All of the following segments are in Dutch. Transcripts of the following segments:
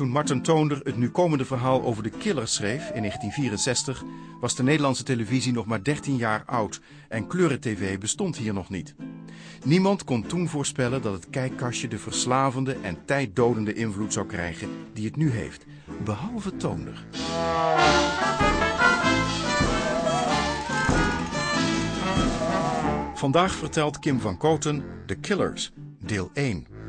Toen Martin Toonder het nu komende verhaal over de killers schreef in 1964, was de Nederlandse televisie nog maar 13 jaar oud en kleuren-tv bestond hier nog niet. Niemand kon toen voorspellen dat het kijkkastje de verslavende en tijddodende invloed zou krijgen die het nu heeft, behalve Toonder. Vandaag vertelt Kim van Koten The Killers, deel 1.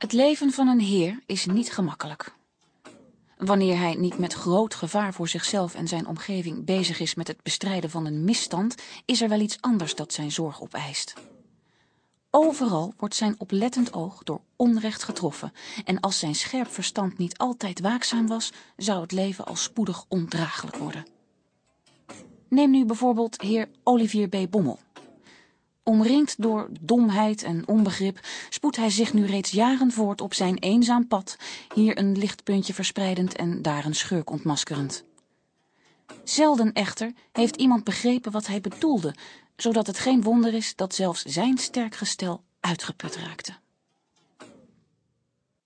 Het leven van een heer is niet gemakkelijk. Wanneer hij niet met groot gevaar voor zichzelf en zijn omgeving bezig is met het bestrijden van een misstand, is er wel iets anders dat zijn zorg opeist. Overal wordt zijn oplettend oog door onrecht getroffen en als zijn scherp verstand niet altijd waakzaam was, zou het leven al spoedig ondraaglijk worden. Neem nu bijvoorbeeld heer Olivier B. Bommel. Omringd door domheid en onbegrip spoedt hij zich nu reeds jaren voort op zijn eenzaam pad, hier een lichtpuntje verspreidend en daar een schurk ontmaskerend. Zelden echter heeft iemand begrepen wat hij bedoelde, zodat het geen wonder is dat zelfs zijn sterk gestel uitgeput raakte.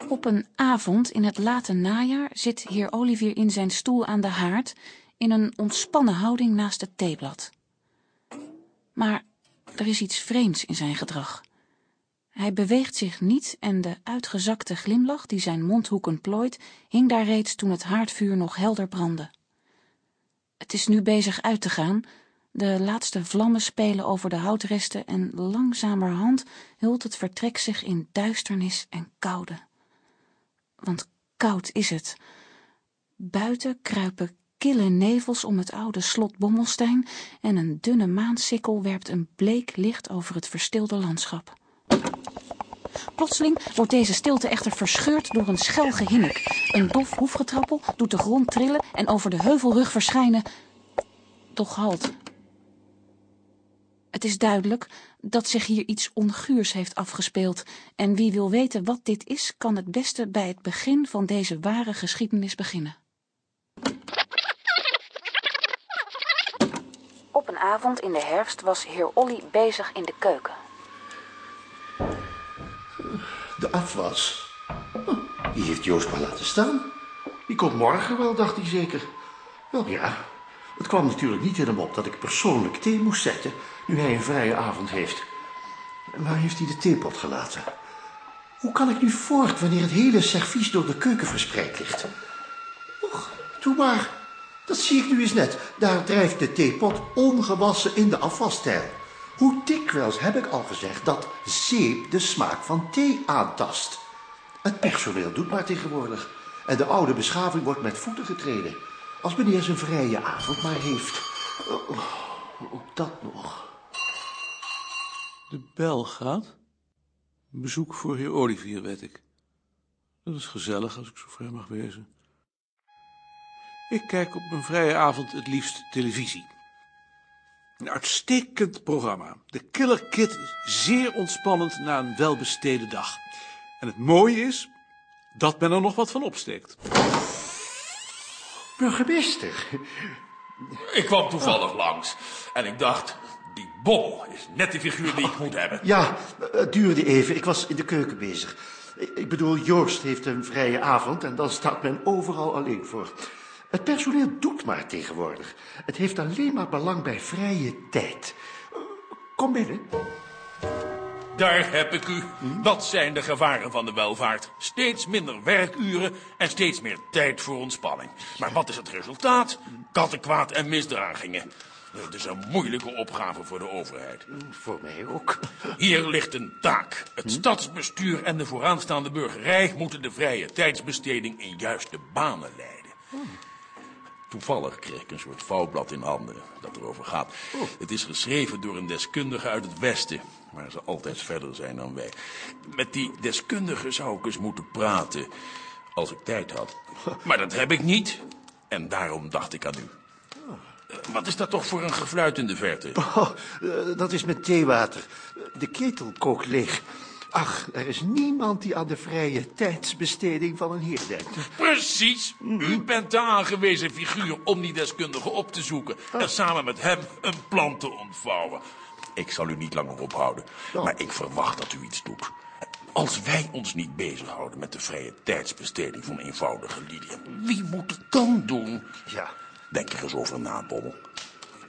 Op een avond in het late najaar zit heer Olivier in zijn stoel aan de haard in een ontspannen houding naast het theeblad. Maar er is iets vreemds in zijn gedrag. Hij beweegt zich niet en de uitgezakte glimlach die zijn mondhoeken plooit, hing daar reeds toen het haardvuur nog helder brandde. Het is nu bezig uit te gaan, de laatste vlammen spelen over de houtresten en langzamerhand hult het vertrek zich in duisternis en koude. Want koud is het. Buiten kruipen kille nevels om het oude slot Bommelstein en een dunne maansikkel werpt een bleek licht over het verstilde landschap. Plotseling wordt deze stilte echter verscheurd door een schel gehinnik. Een dof hoefgetrappel doet de grond trillen en over de heuvelrug verschijnen. Doch halt. Het is duidelijk dat zich hier iets onguurs heeft afgespeeld. En wie wil weten wat dit is, kan het beste bij het begin van deze ware geschiedenis beginnen. Op een avond in de herfst was heer Olly bezig in de keuken. De afwas. Oh, die heeft Joost maar laten staan. Die komt morgen wel, dacht hij zeker. Wel ja, het kwam natuurlijk niet in hem op dat ik persoonlijk thee moest zetten... nu hij een vrije avond heeft. Waar heeft hij de theepot gelaten? Hoe kan ik nu voort wanneer het hele servies door de keuken verspreid ligt? Och, doe maar. Dat zie ik nu eens net. Daar drijft de theepot ongewassen in de afwasstijl. Hoe dikwijls heb ik al gezegd dat zeep de smaak van thee aantast. Het personeel doet maar tegenwoordig. En de oude beschaving wordt met voeten getreden. Als meneer zijn vrije avond maar heeft. Oh, ook dat nog. De bel gaat. Bezoek voor heer Olivier, weet ik. Dat is gezellig, als ik zo vrij mag wezen. Ik kijk op mijn vrije avond het liefst televisie. Een uitstekend programma. De Killer Kid is zeer ontspannend na een welbesteden dag. En het mooie is dat men er nog wat van opsteekt. Burgemeester. Ik kwam toevallig langs en ik dacht, die bommel is net de figuur die ik moet hebben. Ja, het duurde even. Ik was in de keuken bezig. Ik bedoel, Joost heeft een vrije avond en dan staat men overal alleen voor. Het personeel doet maar tegenwoordig. Het heeft alleen maar belang bij vrije tijd. Kom binnen. Daar heb ik u. Dat zijn de gevaren van de welvaart. Steeds minder werkuren en steeds meer tijd voor ontspanning. Maar wat is het resultaat? Kattenkwaad en misdragingen. Het is een moeilijke opgave voor de overheid. Voor mij ook. Hier ligt een taak. Het stadsbestuur en de vooraanstaande burgerij moeten de vrije tijdsbesteding in juiste banen leiden. Toevallig kreeg ik een soort vouwblad in handen dat erover gaat. Het is geschreven door een deskundige uit het Westen, waar ze altijd verder zijn dan wij. Met die deskundige zou ik eens moeten praten, als ik tijd had. Maar dat heb ik niet, en daarom dacht ik aan u. Eh, Wat is dat toch voor een gefluit in de verte? Oh, eh, dat is met theewater. De ketel kookt leeg. Ach, er is niemand die aan de vrije tijdsbesteding van een heer denkt. Precies. U bent de aangewezen figuur om die deskundige op te zoeken... en samen met hem een plan te ontvouwen. Ik zal u niet langer ophouden, maar ik verwacht dat u iets doet. Als wij ons niet bezighouden met de vrije tijdsbesteding van eenvoudige lieden, wie moet het dan doen? Ja, Denk er eens over na, Bommel.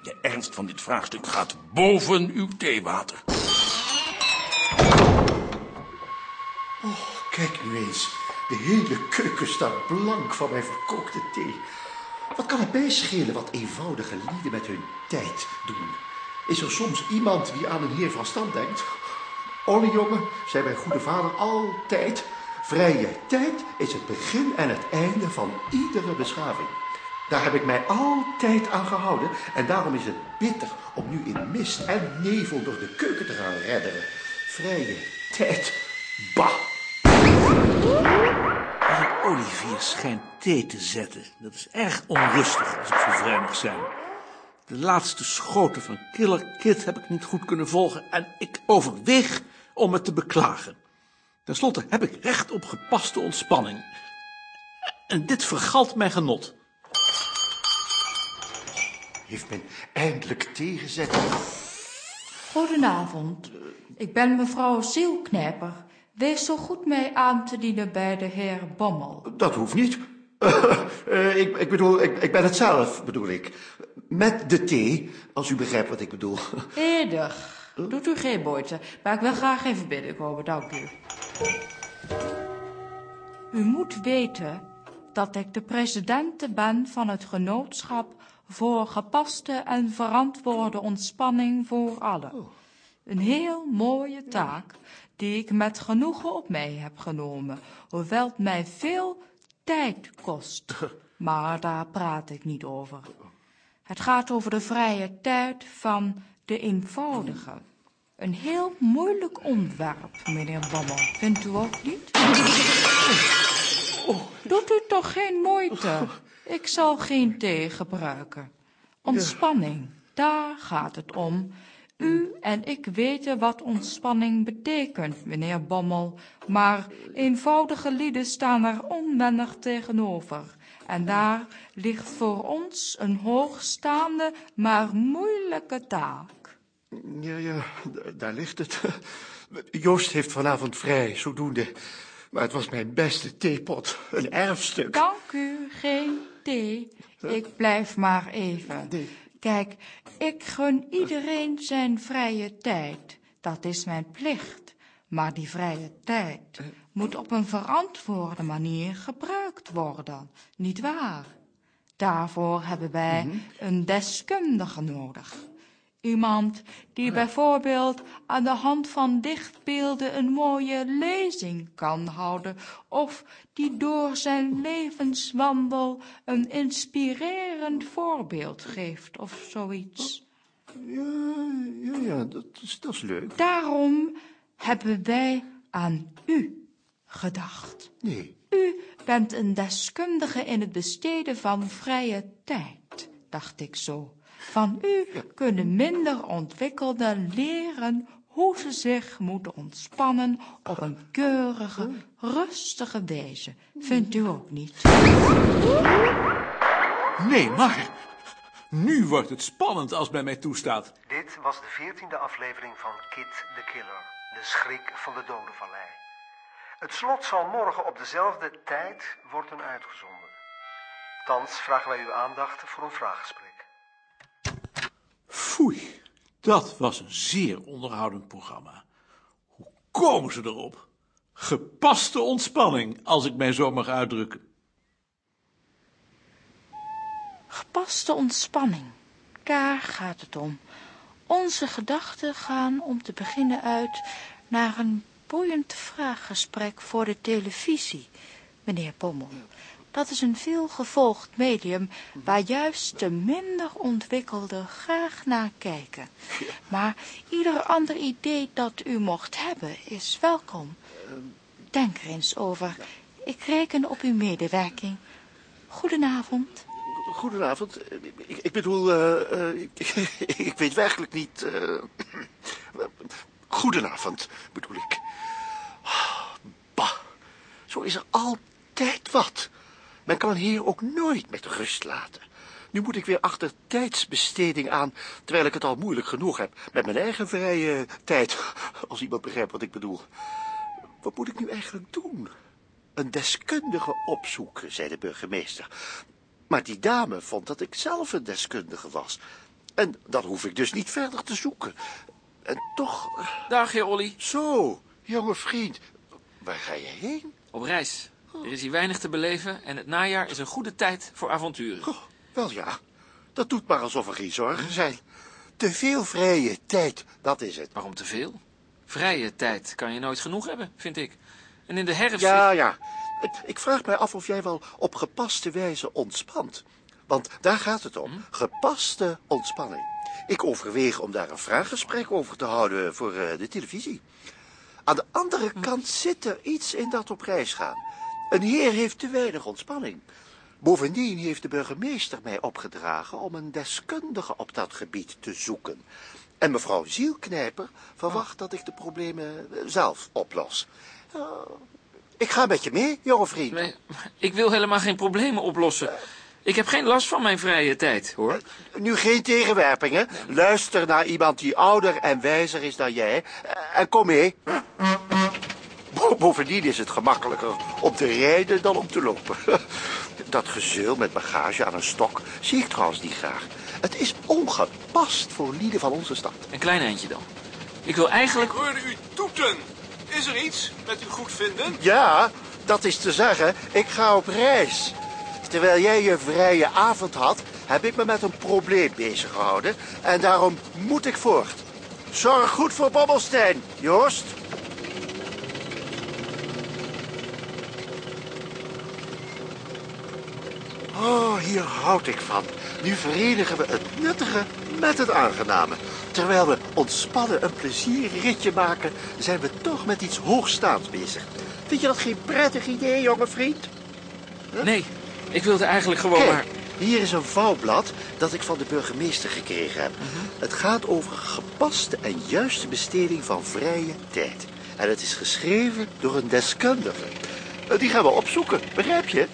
De ernst van dit vraagstuk gaat boven uw theewater. Kijk nu eens. De hele keuken staat blank van mijn verkookte thee. Wat kan het mij schelen wat eenvoudige lieden met hun tijd doen? Is er soms iemand die aan een heer van stand denkt? Olle jongen, zei mijn goede vader altijd... Vrije tijd is het begin en het einde van iedere beschaving. Daar heb ik mij altijd aan gehouden. En daarom is het bitter om nu in mist en nevel door de keuken te gaan redderen. Vrije tijd. Bah! Olivier schijnt thee te zetten. Dat is erg onrustig, als ik zo vrij mag zijn. De laatste schoten van Killer Kid heb ik niet goed kunnen volgen en ik overweeg om het te beklagen. Ten slotte heb ik recht op gepaste ontspanning. En dit vergalt mijn genot. Heeft men eindelijk tegenzet? Goedenavond. Ik ben mevrouw Zielknijper. Wees zo goed mij aan te dienen bij de heer Bommel. Dat hoeft niet. Eh, ik, ik bedoel, ik, ik ben het zelf, bedoel ik. Met de thee, als u begrijpt wat ik bedoel. Edig. Doet u geen moeite, maar ik wil graag even binnenkomen, dank u. U moet weten dat ik de president ben van het genootschap voor gepaste en verantwoorde ontspanning voor allen. Een heel mooie taak die ik met genoegen op mij heb genomen, hoewel het mij veel tijd kost. Maar daar praat ik niet over. Het gaat over de vrije tijd van de eenvoudige. Een heel moeilijk onderwerp, meneer Bommel. Vindt u ook niet? Doet u toch geen moeite? Ik zal geen thee gebruiken. Ontspanning, daar gaat het om. U en ik weten wat ontspanning betekent, meneer Bommel. Maar eenvoudige lieden staan er onwennig tegenover. En daar ligt voor ons een hoogstaande, maar moeilijke taak. Ja, ja, daar ligt het. Joost heeft vanavond vrij, zodoende. Maar het was mijn beste theepot, een erfstuk. Dank u, geen thee. Ik blijf maar even. Kijk, ik gun iedereen zijn vrije tijd. Dat is mijn plicht. Maar die vrije tijd moet op een verantwoorde manier gebruikt worden, niet waar? Daarvoor hebben wij een deskundige nodig. Iemand die bijvoorbeeld aan de hand van dichtbeelden een mooie lezing kan houden, of die door zijn levenswandel een inspirerend voorbeeld geeft, of zoiets. Ja, ja, ja, dat is, dat is leuk. Daarom hebben wij aan u gedacht. Nee, U bent een deskundige in het besteden van vrije tijd, dacht ik zo. Van u kunnen minder ontwikkelden leren hoe ze zich moeten ontspannen op een keurige, rustige wijze. Vindt u ook niet? Nee, maar nu wordt het spannend als bij mij toestaat. Dit was de veertiende aflevering van Kid the Killer, de schrik van de dodenvallei. Het slot zal morgen op dezelfde tijd worden uitgezonden. Thans vragen wij uw aandacht voor een vraaggesprek. Foei, dat was een zeer onderhoudend programma. Hoe komen ze erop? Gepaste ontspanning, als ik mij zo mag uitdrukken. Gepaste ontspanning. Daar gaat het om. Onze gedachten gaan om te beginnen uit naar een boeiend vraaggesprek voor de televisie, meneer Pommel. Dat is een veelgevolgd medium waar juist de minder ontwikkelden graag naar kijken. Maar ieder ander idee dat u mocht hebben is welkom. Denk er eens over. Ik reken op uw medewerking. Goedenavond. goedenavond. Ik, ik bedoel, eh, eh, ik, ik weet werkelijk niet... eh, goedenavond, bedoel ik. Bah, zo is er altijd wat. Men kan hier ook nooit met rust laten. Nu moet ik weer achter tijdsbesteding aan, terwijl ik het al moeilijk genoeg heb met mijn eigen vrije tijd, als iemand begrijpt wat ik bedoel. Wat moet ik nu eigenlijk doen? Een deskundige opzoeken, zei de burgemeester. Maar die dame vond dat ik zelf een deskundige was. En dan hoef ik dus niet verder te zoeken. En toch... Dag, heer Olly. Zo, jonge vriend. Waar ga je heen? Op reis. Er is hier weinig te beleven en het najaar is een goede tijd voor avonturen. Oh, wel ja, dat doet maar alsof er geen zorgen zijn. Te veel vrije tijd, dat is het. Waarom te veel? Vrije tijd kan je nooit genoeg hebben, vind ik. En in de herfst... Ja, ja. Ik, ik vraag mij af of jij wel op gepaste wijze ontspant. Want daar gaat het om. Gepaste ontspanning. Ik overweeg om daar een vraaggesprek over te houden voor eh, de televisie. Aan de andere kant zit er iets in dat op reis gaan. Een heer heeft te weinig ontspanning. Bovendien heeft de burgemeester mij opgedragen om een deskundige op dat gebied te zoeken. En mevrouw Zielknijper verwacht dat ik de problemen eh, zelf oplos. Uh, ik ga met je mee, jonge vriend. Nee, ik wil helemaal geen problemen oplossen. Ik heb geen last van mijn vrije tijd, hoor. Nu geen tegenwerpingen. Luister naar iemand die ouder en wijzer is dan jij. Eh, En kom mee. Bovendien is het gemakkelijker om te rijden dan om te lopen. Dat gezeul met bagage aan een stok zie ik trouwens niet graag. Het is ongepast voor lieden van onze stad. Een klein eindje dan. Ik wil eigenlijk... Ik hoorde u toeten. Is er iets met uw goedvinden? Ja, dat is te zeggen, ik ga op reis. Terwijl jij je vrije avond had, heb ik me met een probleem bezig gehouden. En daarom moet ik voort. Zorg goed voor Bobbelstein, Joost. Oh, hier houd ik van. Nu verenigen we het nuttige met het aangename. Terwijl we ontspannen een plezierritje maken, zijn we toch met iets hoogstaands bezig. Vind je dat geen prettig idee, jonge vriend? Nee, ik wilde eigenlijk gewoon Kijk, maar... hier is een vouwblad dat ik van de burgemeester gekregen heb. Het gaat over gepaste en juiste besteding van vrije tijd. En het is geschreven door een deskundige. Eh, Die gaan we opzoeken, begrijp je?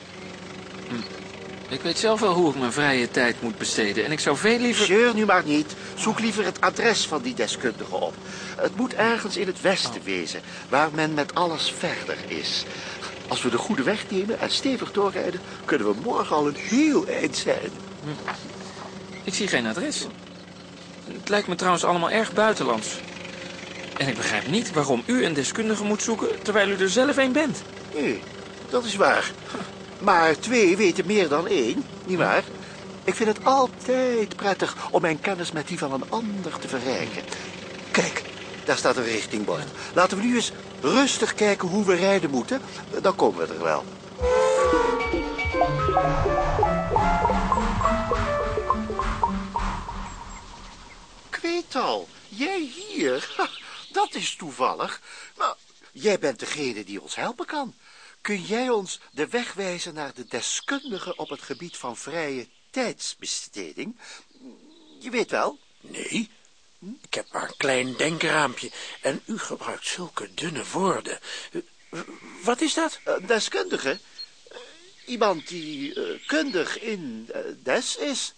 Ik weet zelf wel hoe ik mijn vrije tijd moet besteden. En ik zou veel liever... Zeur nu maar niet. Zoek liever het adres van die deskundige op. Het moet ergens in het westen wezen, waar men met alles verder is. Als we de goede weg nemen en stevig doorrijden, kunnen we morgen al een heel eind zijn. Ik zie geen adres. Het lijkt me trouwens allemaal erg buitenlands. En ik begrijp niet waarom u een deskundige moet zoeken... terwijl u er zelf een bent. Nee, dat is waar. Maar twee weten meer dan één, nietwaar? Ik vind het altijd prettig om mijn kennis met die van een ander te verrijken. Kijk, daar staat een richtingbord. Laten we nu eens rustig kijken hoe we rijden moeten. Dan komen we er wel. Ik weet al, jij hier. Dat is toevallig. Maar jij bent degene die ons helpen kan. Kun jij ons de weg wijzen naar de deskundige op het gebied van vrije tijdsbesteding? Je weet wel. Nee, ik heb maar een klein denkraampje en u gebruikt zulke dunne woorden. Eh, Wat is dat? Een deskundige? Eh, Iemand die eh, kundig in des is.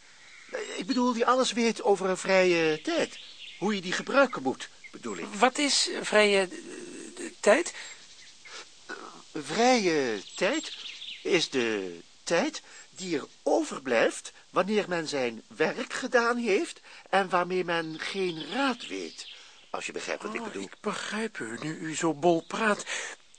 Ik bedoel, die alles weet over een vrije tijd. Hoe je die gebruiken moet, bedoel ik. Wat is vrije tijd? Vrije tijd is de tijd die er overblijft wanneer men zijn werk gedaan heeft en waarmee men geen raad weet. Als je begrijpt wat ik Oh, bedoel. ik begrijp u, nu u zo bol praat.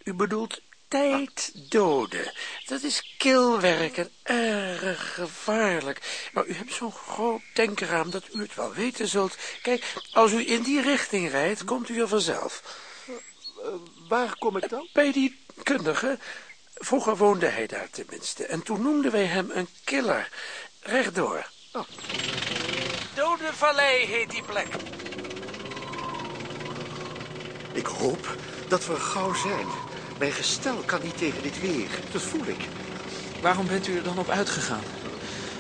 U bedoelt tijd doden. Dat is kilwerk en erg gevaarlijk. Maar u hebt zo'n groot denkraam dat u het wel weten zult. Kijk, als u in die richting rijdt, komt u er vanzelf. Waar kom ik dan? Bij die kundige. Vroeger woonde hij daar tenminste. En toen noemden wij hem een killer. Rechtdoor. Oh. Dode Vallei heet die plek. Ik hoop dat we er gauw zijn. Mijn gestel kan niet tegen dit weer. Dat voel ik. Waarom bent u er dan op uitgegaan?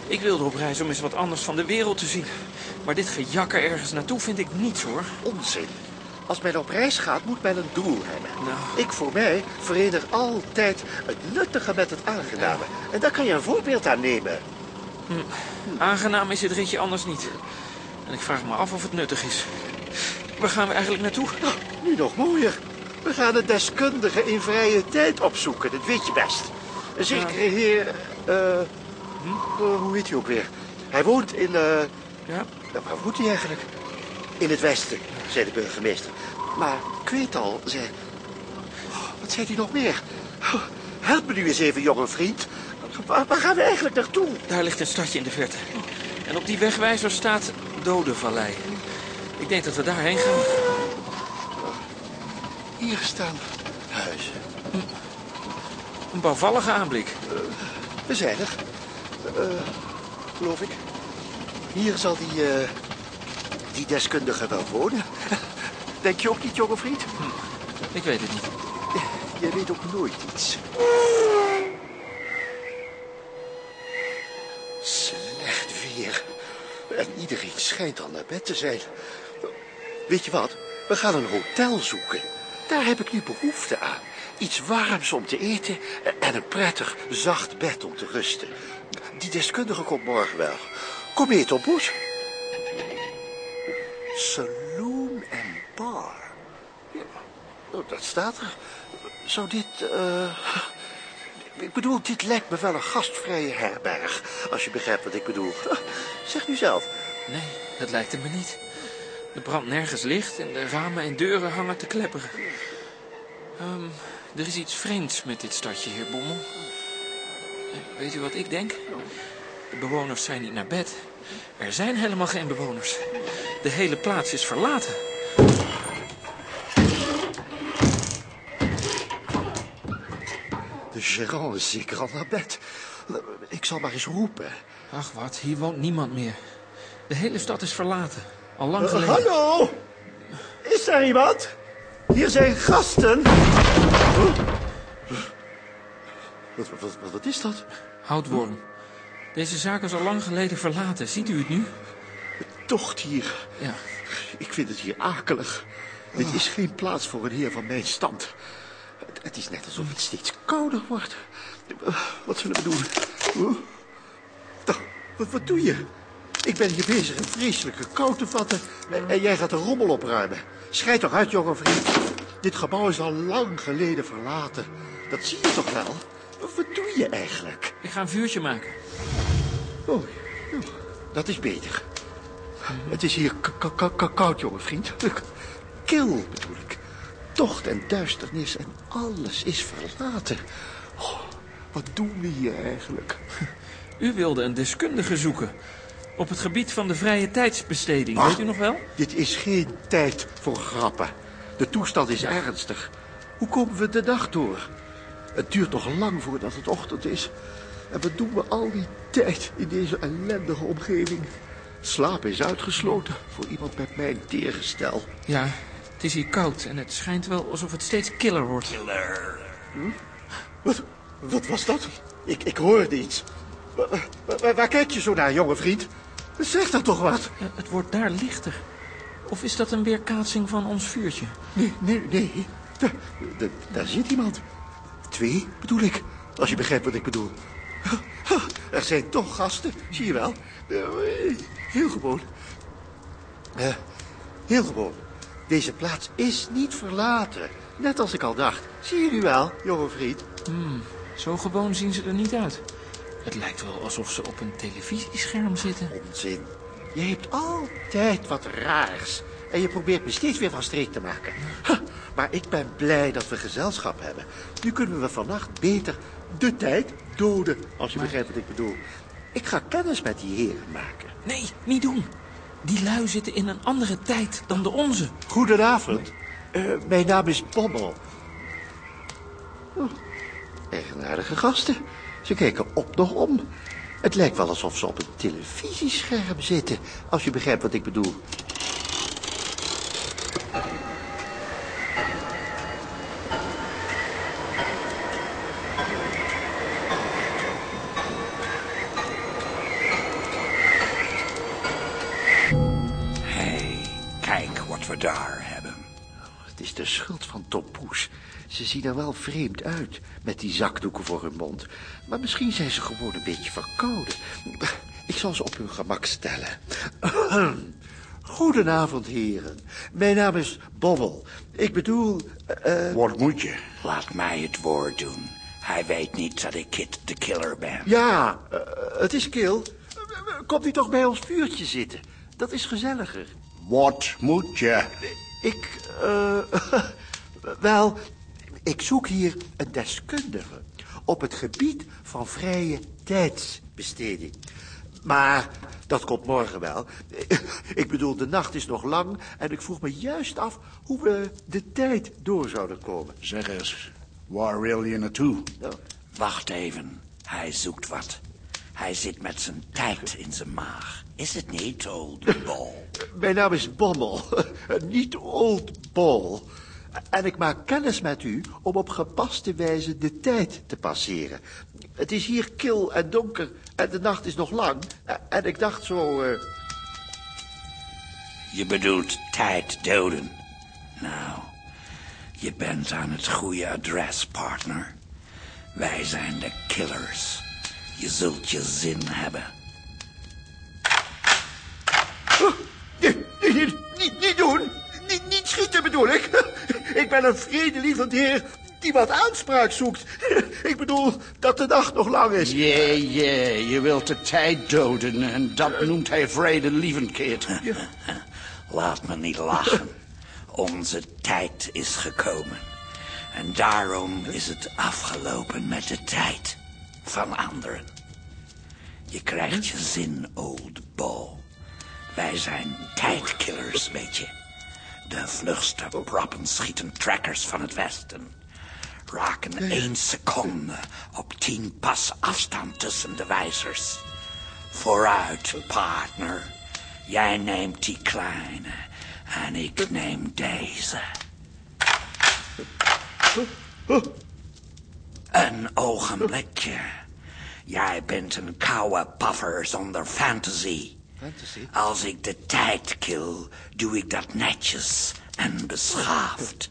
Ik wilde op reis om eens wat anders van de wereld te zien. Maar dit gejakker ergens naartoe vind ik niets, hoor. Onzin. Als men op reis gaat, moet men een doel hebben. Nou. Ik voor mij verenig altijd het nuttige met het aangename. En daar kan je een voorbeeld aan nemen. Aangenaam is dit ritje anders niet. En ik vraag me af of het nuttig is. Waar gaan we eigenlijk naartoe? Nu nog mooier. We gaan een deskundige in vrije tijd opzoeken, dat weet je best. Een zekere heer... eh, hm? eh, hoe heet hij ook weer? Hij woont in... eh Ja? waar woont hij eigenlijk? In het westen, zei de burgemeester. Maar ik weet al, zei... Oh, wat zei hij nog meer? Oh, help me nu eens even, jonge vriend. Waar, waar gaan we eigenlijk naartoe? Daar ligt een stadje in de verte. En op die wegwijzer staat Dodenvallei. Ik denk dat we daarheen gaan. Hier staan huizen. Een bouwvallige aanblik. We zijn er. Eh, geloof ik. Hier zal die, eh, die deskundige wel wonen. Denk je ook niet, jonge vriend? Ik weet het niet. Jij weet ook nooit iets. Slecht weer. En iedereen schijnt al naar bed te zijn. Weet je wat? We gaan een hotel zoeken. Daar heb ik nu behoefte aan. Iets warms om te eten en een prettig, zacht bed om te rusten. Die deskundige komt morgen wel. Kom mee, Tom Poes. Saloon en bar. Ja, oh, dat staat er. Zou dit... eh, Ik bedoel, dit lijkt me wel een gastvrije herberg. Als je begrijpt wat ik bedoel. Zeg nu zelf. Nee, dat lijkt het me niet. Er brandt nergens licht en de ramen en deuren hangen te klepperen. Ehm, er is iets vreemds met dit stadje, heer Bommel. Eh, Weet u wat ik denk? De bewoners zijn niet naar bed. Er zijn helemaal geen bewoners. De hele plaats is verlaten. De gérant is zeker al naar bed. Ik zal maar eens roepen. Ach wat, hier woont niemand meer. De hele stad is verlaten. Al lang Eh, geleden. hallo? Is er iemand? Hier zijn gasten. Wat, wat, wat, wat is dat? Houtworm. Deze zaak is al lang geleden verlaten. Ziet u het nu? Tocht hier. Ja. Ik vind het hier akelig. Dit is geen plaats voor een heer van mijn stand. Het, het is net alsof het steeds kouder wordt. Eh, Wat zullen we doen? Huh? Nou, wat, wat doe je? Ik ben hier bezig een vreselijke kou te vatten. En, jij gaat de rommel opruimen. Schijt toch uit, jonge vriend. Dit gebouw is al lang geleden verlaten. Dat zie je toch wel? Wat, doe je eigenlijk? Ik ga een vuurtje maken. Oh, ja, dat is beter. Het is hier koud, jonge vriend. Kil, bedoel ik. Tocht en duisternis en alles is verlaten. Oh, wat doen we hier eigenlijk? U wilde een deskundige zoeken. Op het gebied van de vrije tijdsbesteding. Weet u nog wel? Dit is geen tijd voor grappen. De toestand is ernstig. Hoe komen we de dag door? Het duurt nog lang voordat het ochtend is. En wat doen we al die tijd in deze ellendige omgeving? Slapen is uitgesloten voor iemand met mijn teergestel. Ja, het is hier koud en het schijnt wel alsof het steeds killer wordt. Wat, wat was dat? Ik, ik hoorde iets. Wa- wa- wa- waar kijk je zo naar, jonge vriend? Zeg dan toch wat. Ja, het wordt daar lichter. Of is dat een weerkaatsing van ons vuurtje? Nee, nee, nee. Daar, daar, daar zit iemand. Twee, bedoel ik. Als je begrijpt wat ik bedoel. Er zijn toch gasten, zie je wel. Eh, Heel gewoon. Eh, heel gewoon. Deze plaats is niet verlaten. Net als ik al dacht. Zie je nu wel, jonge vriend? Zo gewoon zien ze er niet uit. Het lijkt wel alsof ze op een televisiescherm zitten. Onzin. Je hebt altijd wat raars. En je probeert me steeds weer van streek te maken. Ha, maar ik ben blij dat we gezelschap hebben. Nu kunnen we vannacht beter de tijd doden, als je begrijpt wat ik bedoel. Ik ga kennis met die heren maken. Nee, niet doen. Die lui zitten in een andere tijd dan de onze. Goedenavond. Eh, mijn naam is Bommel. Oh, eigenaardige gasten. Ze kijken op nog om. Het lijkt wel alsof ze op een televisiescherm zitten, als je begrijpt wat ik bedoel. Vreemd uit, met die zakdoeken voor hun mond. Maar misschien zijn ze gewoon een beetje verkouden. Ik zal ze op hun gemak stellen. Goedenavond, heren. Mijn naam is Bobbel. Ik bedoel... eh, Wat moet je? Laat mij het woord doen. Hij weet niet dat ik Kit de Killer ben. ja, eh, het is Kil. Komt u toch bij ons vuurtje zitten? Dat is gezelliger. Wat moet je? Ik, eh... wel, ik zoek hier een deskundige op het gebied van vrije tijdsbesteding. Maar dat komt morgen wel. Ik bedoel, de nacht is nog lang en ik vroeg me juist af hoe we de tijd door zouden komen. Zeg eens, waar wil je naartoe? Wacht even, hij zoekt wat. Hij zit met zijn tijd in zijn maag. Is het niet, old ball? mijn naam is Bommel, niet Old Ball. En ik maak kennis met u om op gepaste wijze de tijd te passeren. Het is hier kil en donker en de nacht is nog lang. En ik dacht zo... eh, Je bedoelt tijd doden. Nou, je bent aan het goede adres, partner. Wij zijn de killers. Je zult je zin hebben. Nee, nee, nee, niet, niet doen. Niet, niet schieten bedoel ik. Ik ben een vredelievend heer die wat aanspraak zoekt. Ik bedoel dat de nacht nog lang is. Jee, jee, je wilt de tijd doden en dat noemt hij vredelievend, kid. Laat me niet lachen. Onze tijd is gekomen. En daarom is het afgelopen met de tijd van anderen. Je krijgt je zin, old boy. Wij zijn tijdkillers, weet je. De vlugste proppen schieten trackers van het westen. Raken één seconde op tien pas afstand tussen de wijzers. Vooruit, partner. Jij neemt die kleine en ik neem deze. Een ogenblikje. Jij bent een koude puffer zonder. Fantasy? Als ik de tijd kill, doe ik dat netjes en beschaafd.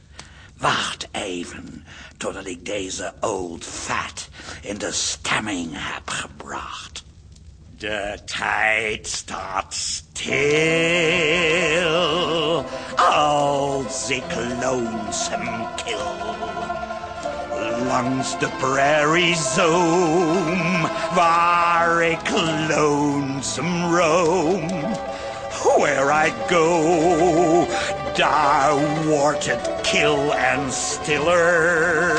Wacht even totdat ik deze old fat in de stemming heb gebracht. De tijd staat stil als ik lonesome kill langs de prairie zoom, waar ik lonesome roam. Where I go, daar wordt het kil en stiller.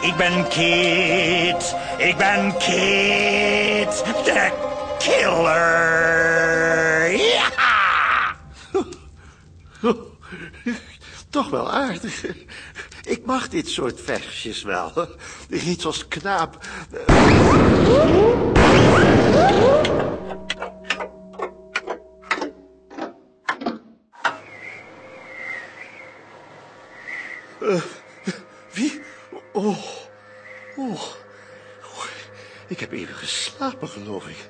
Ik ben Kid, ik ben Kid, de killer. Ja! Toch wel aardig. Ik mag dit soort versjes wel. Iets als knaap. Eh, wie? Oh. Oh. Oh, Ik heb even geslapen, geloof ik.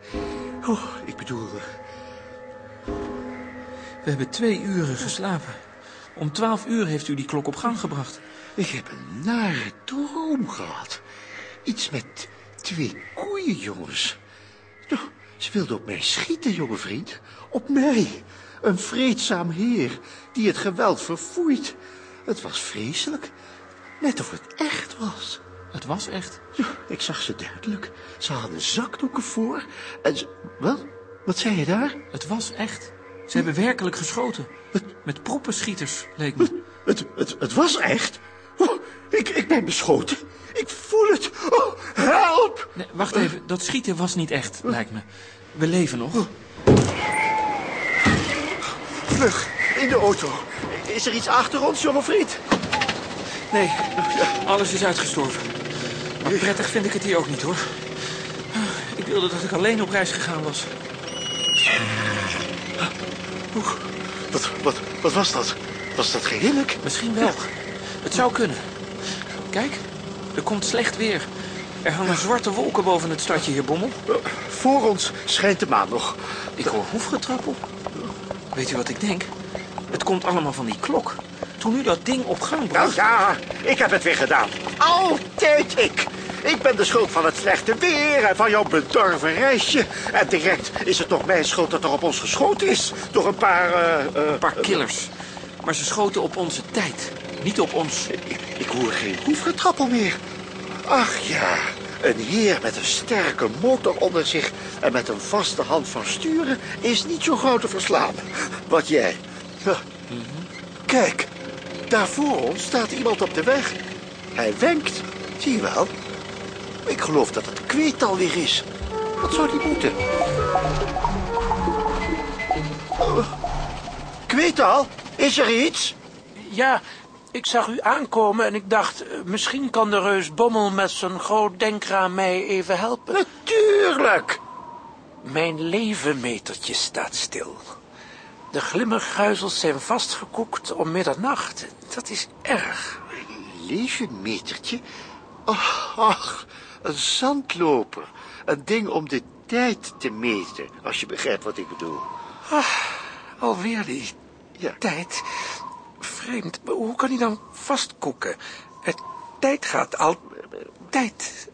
Oh, ik bedoel... eh, We hebben twee uren geslapen. Om twaalf uur heeft u die klok op gang gebracht. Ik heb een nare droom gehad. Iets met twee koeien, jongens. Nou, ze wilden op mij schieten, jonge vriend. Op mij. Een vreedzaam heer die het geweld verfoeit. Het was vreselijk. Net of het echt was. Het was echt. Ja, ik zag ze duidelijk. Ze hadden zakdoeken voor. En ze... Wat? Wat zei je daar? Het was echt. Ze hebben werkelijk geschoten. Met proppenschieters, leek me. Het, het, het was echt. Oh, ik, ik ben beschoten. Ik voel het. Oh, help! Nee, wacht even, dat schieten was niet echt, lijkt me. We leven nog. Vlug, in de auto. Is er iets achter ons, jonge vriend? Nee, alles is uitgestorven. Maar prettig vind ik het hier ook niet, hoor. Ik wilde dat ik alleen op reis gegaan was. Oeh, wat, wat, wat was dat? Was dat geen hinnik? Misschien wel. Het zou kunnen. Kijk, er komt slecht weer. Er hangen zwarte wolken boven het stadje hier, Bommel. Voor ons schijnt de maan nog. Ik hoor hoefgetrappel. Weet u wat ik denk? Het komt allemaal van die klok. Toen u dat ding op gang Nou bracht... ja, ik heb het weer gedaan. Altijd ik. Ik ben de schuld van het slechte weer en van jouw bedorven reisje. En direct is het nog mijn schuld dat er op ons geschoten is. Door een paar... eh, eh, Een paar killers. Maar ze schoten op onze tijd, niet op ons. Ik, ik hoor geen hoefgetrappel meer. Ach ja, een heer met een sterke motor onder zich en met een vaste hand van sturen is niet zo gauw te verslaan. Wat jij. Kijk, daar voor ons staat iemand op de weg. Hij wenkt, zie je wel. Ik geloof dat het kweetal weer is. Wat zou die moeten? Oh, Kweetal, is er iets? Ja, ik zag u aankomen en ik dacht... eh, misschien kan de reus Bommel met zijn groot denkraam mij even helpen. Natuurlijk. Mijn levenmetertje staat stil. De glimmerguizels zijn vastgekoekt om middernacht. Dat is erg. Levenmetertje? Ach, ach, een zandloper. Een ding om de tijd te meten, als je begrijpt wat ik bedoel. Alweer die Ja. tijd. Vreemd, hoe kan hij dan vastkoeken? Het tijd gaat altijd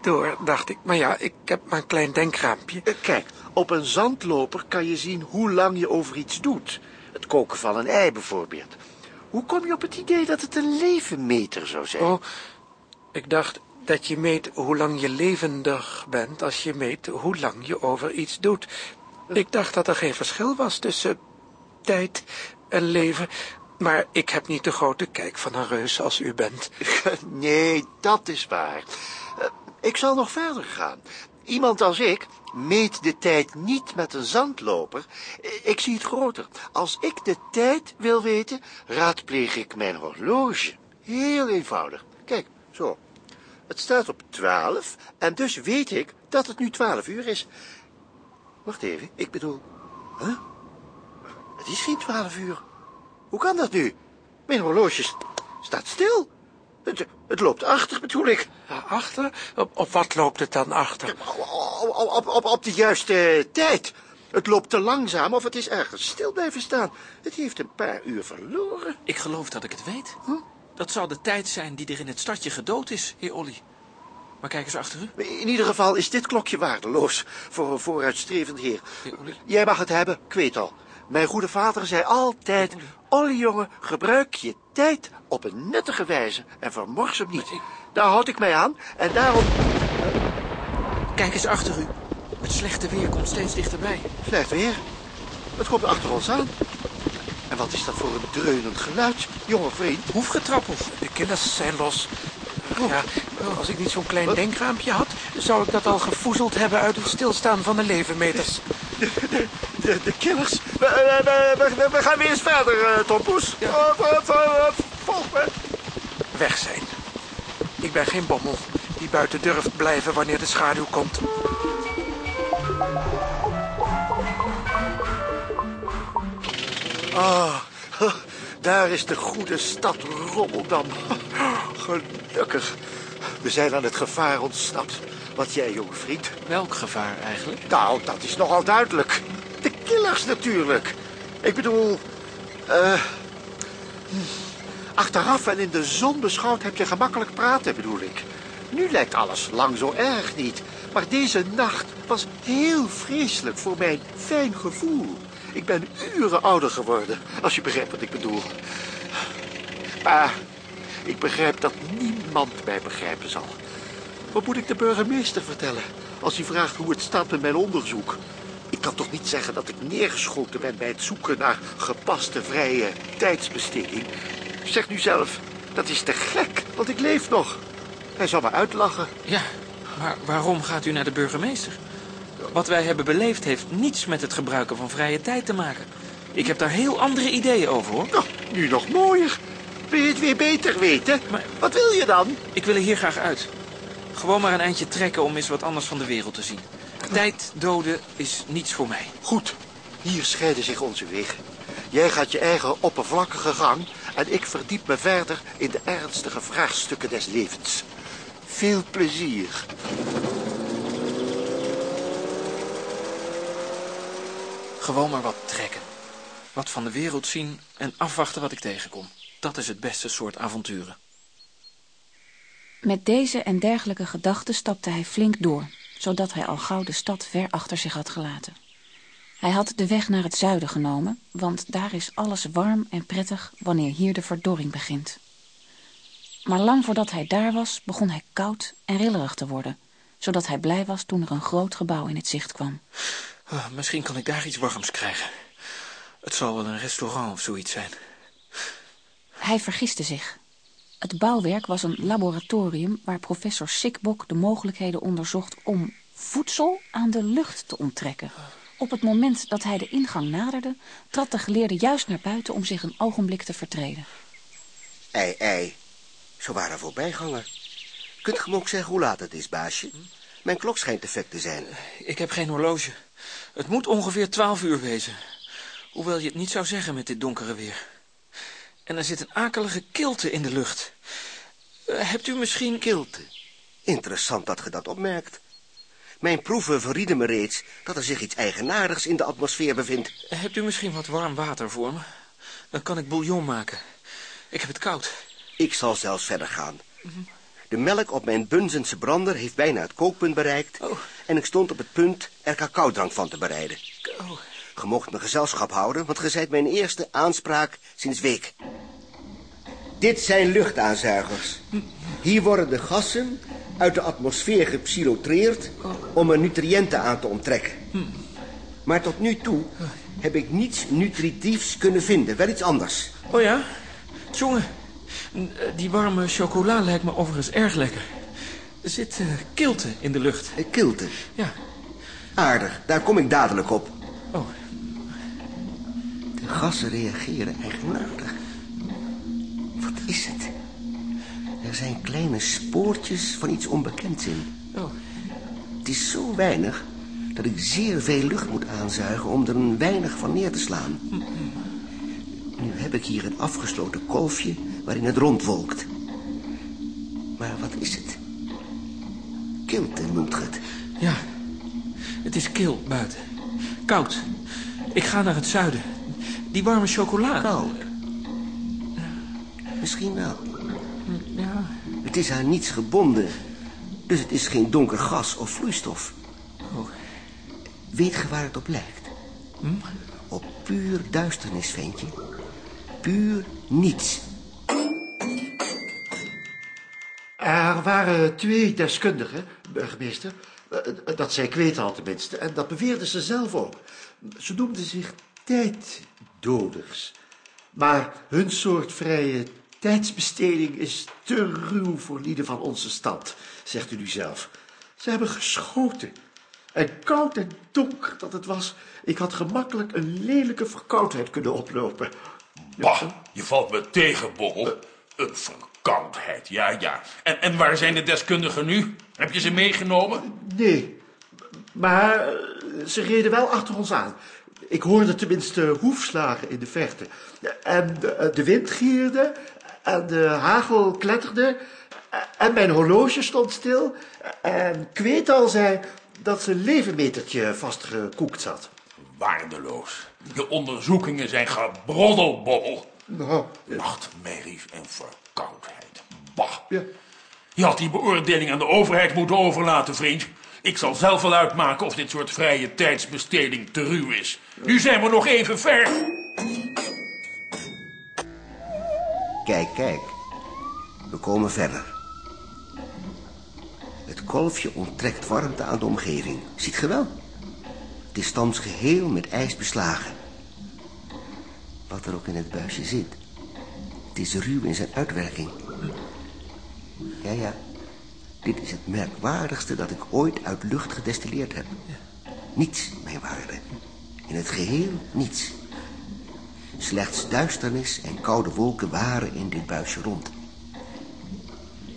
door, dacht ik. Maar ja, ik heb maar een klein denkraampje. Eh, Kijk, op een zandloper kan je zien hoe lang je over iets doet. Het koken van een ei bijvoorbeeld. Hoe kom je op het idee dat het een levenmeter zou zijn? Oh, ik dacht dat je meet hoe lang je levendig bent als je meet hoe lang je over iets doet. Ik dacht dat er geen verschil was tussen tijd en leven, maar ik heb niet de grote kijk van een reus als u bent. Nee, dat is waar. Eh, Ik zal nog verder gaan. Iemand als ik meet de tijd niet met een zandloper. Eh, Ik zie het groter. Als ik de tijd wil weten, raadpleeg ik mijn horloge. Heel eenvoudig. Kijk, zo. Het staat op twaalf en dus weet ik dat het nu twaalf uur is. Wacht even, ik bedoel... Het is geen twaalf uur. Hoe kan dat nu? Mijn horloge st- staat stil. Het, het loopt achter, bedoel ik. Achter? Op, op wat loopt het dan achter? Op, op, op, op, op de juiste tijd. Het loopt te langzaam of het is ergens stil blijven staan. Het heeft een paar uur verloren. Ik geloof dat ik het weet. Dat zal de tijd zijn die er in het stadje gedood is, heer Olly. Maar kijk eens achter u. In ieder geval is dit klokje waardeloos voor een vooruitstrevend heer. Heer Olly. Jij mag het hebben, ik weet al. Mijn goede vader zei altijd... Olly, jongen, gebruik je tijd op een nuttige wijze en vermors hem niet. Daar houd ik mij aan en daarom... Kijk eens achter u. Het slechte weer komt steeds dichterbij. Slecht weer. Het komt achter ons aan. En wat is dat voor een dreunend geluid, jonge vriend? Hoefgetrappel. De killers zijn los. Ja, als ik niet zo'n klein denkraampje had, zou ik dat al gevoezeld hebben uit het stilstaan van de levenmeters. De, de killers. We, we, we, we- gaan weer eens verder, eh, Tom Poes. Oh, Volg me. Weg zijn. Ik ben geen bommel die buiten durft blijven wanneer de schaduw komt. Ah, daar is de goede stad Rommeldam. Gelukkig. We zijn aan het gevaar ontsnapt. Wat jij, jonge vriend? Welk gevaar eigenlijk? Nou, dat is nogal duidelijk. De killers natuurlijk. Ik bedoel... eh, hm, achteraf en in de zon beschouwd heb je gemakkelijk praten, bedoel ik. Nu lijkt alles lang zo erg niet. Maar deze nacht was heel vreselijk voor mijn fijn gevoel. Ik ben uren ouder geworden, als je begrijpt wat ik bedoel. Maar ik begrijp dat niemand mij begrijpen zal. Wat moet ik de burgemeester vertellen als hij vraagt hoe het staat met mijn onderzoek? Ik kan toch niet zeggen dat ik neergeschoten ben bij het zoeken naar gepaste vrije tijdsbesteding? Zeg nu zelf, dat is te gek, want ik leef nog. Hij zal me uitlachen. Ja, maar waarom gaat u naar de burgemeester? Wat wij hebben beleefd heeft niets met het gebruiken van vrije tijd te maken. Ik heb daar heel andere ideeën over, hoor. Nou, nu nog mooier. Wil je het weer beter weten? Maar- Wat wil je dan? Ik wil er hier graag uit. Gewoon maar een eindje trekken om eens wat anders van de wereld te zien. Tijd doden is niets voor mij. Goed, hier scheiden zich onze wegen. Jij gaat je eigen oppervlakkige gang en ik verdiep me verder in de ernstige vraagstukken des levens. Veel plezier. Gewoon maar wat trekken. Wat van de wereld zien en afwachten wat ik tegenkom. Dat is het beste soort avonturen. Met deze en dergelijke gedachten stapte hij flink door, zodat hij al gauw de stad ver achter zich had gelaten. Hij had de weg naar het zuiden genomen, want daar is alles warm en prettig wanneer hier de verdorring begint. Maar lang voordat hij daar was, begon hij koud en rillerig te worden, zodat hij blij was toen er een groot gebouw in het zicht kwam. Ah, misschien kan ik daar iets warms krijgen. Het zal wel een restaurant of zoiets zijn. Hij vergiste zich. Het bouwwerk was een laboratorium waar professor Sikbok de mogelijkheden onderzocht om voedsel aan de lucht te onttrekken. Op het moment dat hij de ingang naderde, trad de geleerde juist naar buiten om zich een ogenblik te vertreden. Ei, ei. Zo waren voorbijganger. Kunt ge me ook zeggen hoe laat het is, baasje? Mijn klok schijnt defect te zijn. Ik heb geen horloge. Het moet ongeveer twaalf uur wezen. Hoewel je het niet zou zeggen met dit donkere weer. En er zit een akelige kilte in de lucht. Uh, hebt u misschien... Kilte? Interessant dat ge dat opmerkt. Mijn proeven verrieden me reeds dat er zich iets eigenaardigs in de atmosfeer bevindt. Hebt u misschien wat warm water voor me? Dan kan ik bouillon maken. Ik heb het koud. Ik zal zelfs verder gaan. De melk op mijn Bunzense brander heeft bijna het kookpunt bereikt... Oh. en ik stond op het punt er cacaodrank van te bereiden. Oh. Ge moogt me gezelschap houden, want ge zijt mijn eerste aanspraak sinds week. Dit zijn luchtaanzuigers. Hier worden de gassen uit de atmosfeer gepsilotreerd om er nutriënten aan te onttrekken. Maar tot nu toe heb ik niets nutritiefs kunnen vinden, wel iets anders. Oh ja? Jongen, die warme chocola lijkt me overigens erg lekker. Er zit uh, kilte in de lucht. Uh, kilte? Ja. Aardig, daar kom ik dadelijk op. Oh. De gassen reageren eigenaardig. Wat is het? Er zijn kleine spoortjes van iets onbekends in. Oh. Het is zo weinig dat ik zeer veel lucht moet aanzuigen om er een weinig van neer te slaan. Nu heb ik hier een afgesloten kolfje waarin het rondwolkt. Maar wat is het? Kilte noemt het. Ja, het is kil buiten. Koud. Ik ga naar het zuiden. Die warme chocola. Koud. Misschien wel. Ja. Het is aan niets gebonden. Dus het is geen donker gas of vloeistof. Oh. Weet ge waar het op lijkt? Hm? Op puur duisternis, ventje. Puur niets. Er waren twee deskundigen, burgemeester. Dat zei Kweet al tenminste. En dat beweerden ze zelf ook. Ze noemden zich tijddoders. Maar hun soort vrije tijdsbesteding is te ruw voor lieden van onze stand, zegt u nu zelf. Ze hebben geschoten. En koud en donker dat het was, ik had gemakkelijk een lelijke verkoudheid kunnen oplopen. Bah, je valt me tegen, Bommel. Een verkoudheid, ja, ja. En, en waar zijn de deskundigen nu? Heb je ze meegenomen? Nee, maar ze reden wel achter ons aan. Ik hoorde tenminste hoefslagen in de verte. En de, de wind gierde en de hagel kletterde en mijn horloge stond stil. En Kweetal zei dat zijn levenmetertje vastgekoekt zat. Waardeloos. Je onderzoekingen zijn gebroddelbobbel. Nou, Nachtmerries en verkoudheid. Bah. ja. Je had die beoordeling aan de overheid moeten overlaten, vriend. Ik zal zelf wel uitmaken of dit soort vrije tijdsbesteding te ruw is. Nu zijn we nog even ver. Kijk, kijk. We komen verder. Het kolfje onttrekt warmte aan de omgeving. Ziet ge wel? Het is thans geheel met ijs beslagen. Wat er ook in het buisje zit. Het is ruw in zijn uitwerking. Ja, ja. Dit is het merkwaardigste dat ik ooit uit lucht gedestilleerd heb. Niets, mijn waarde. In het geheel niets. Slechts duisternis en koude wolken waren in dit buisje rond.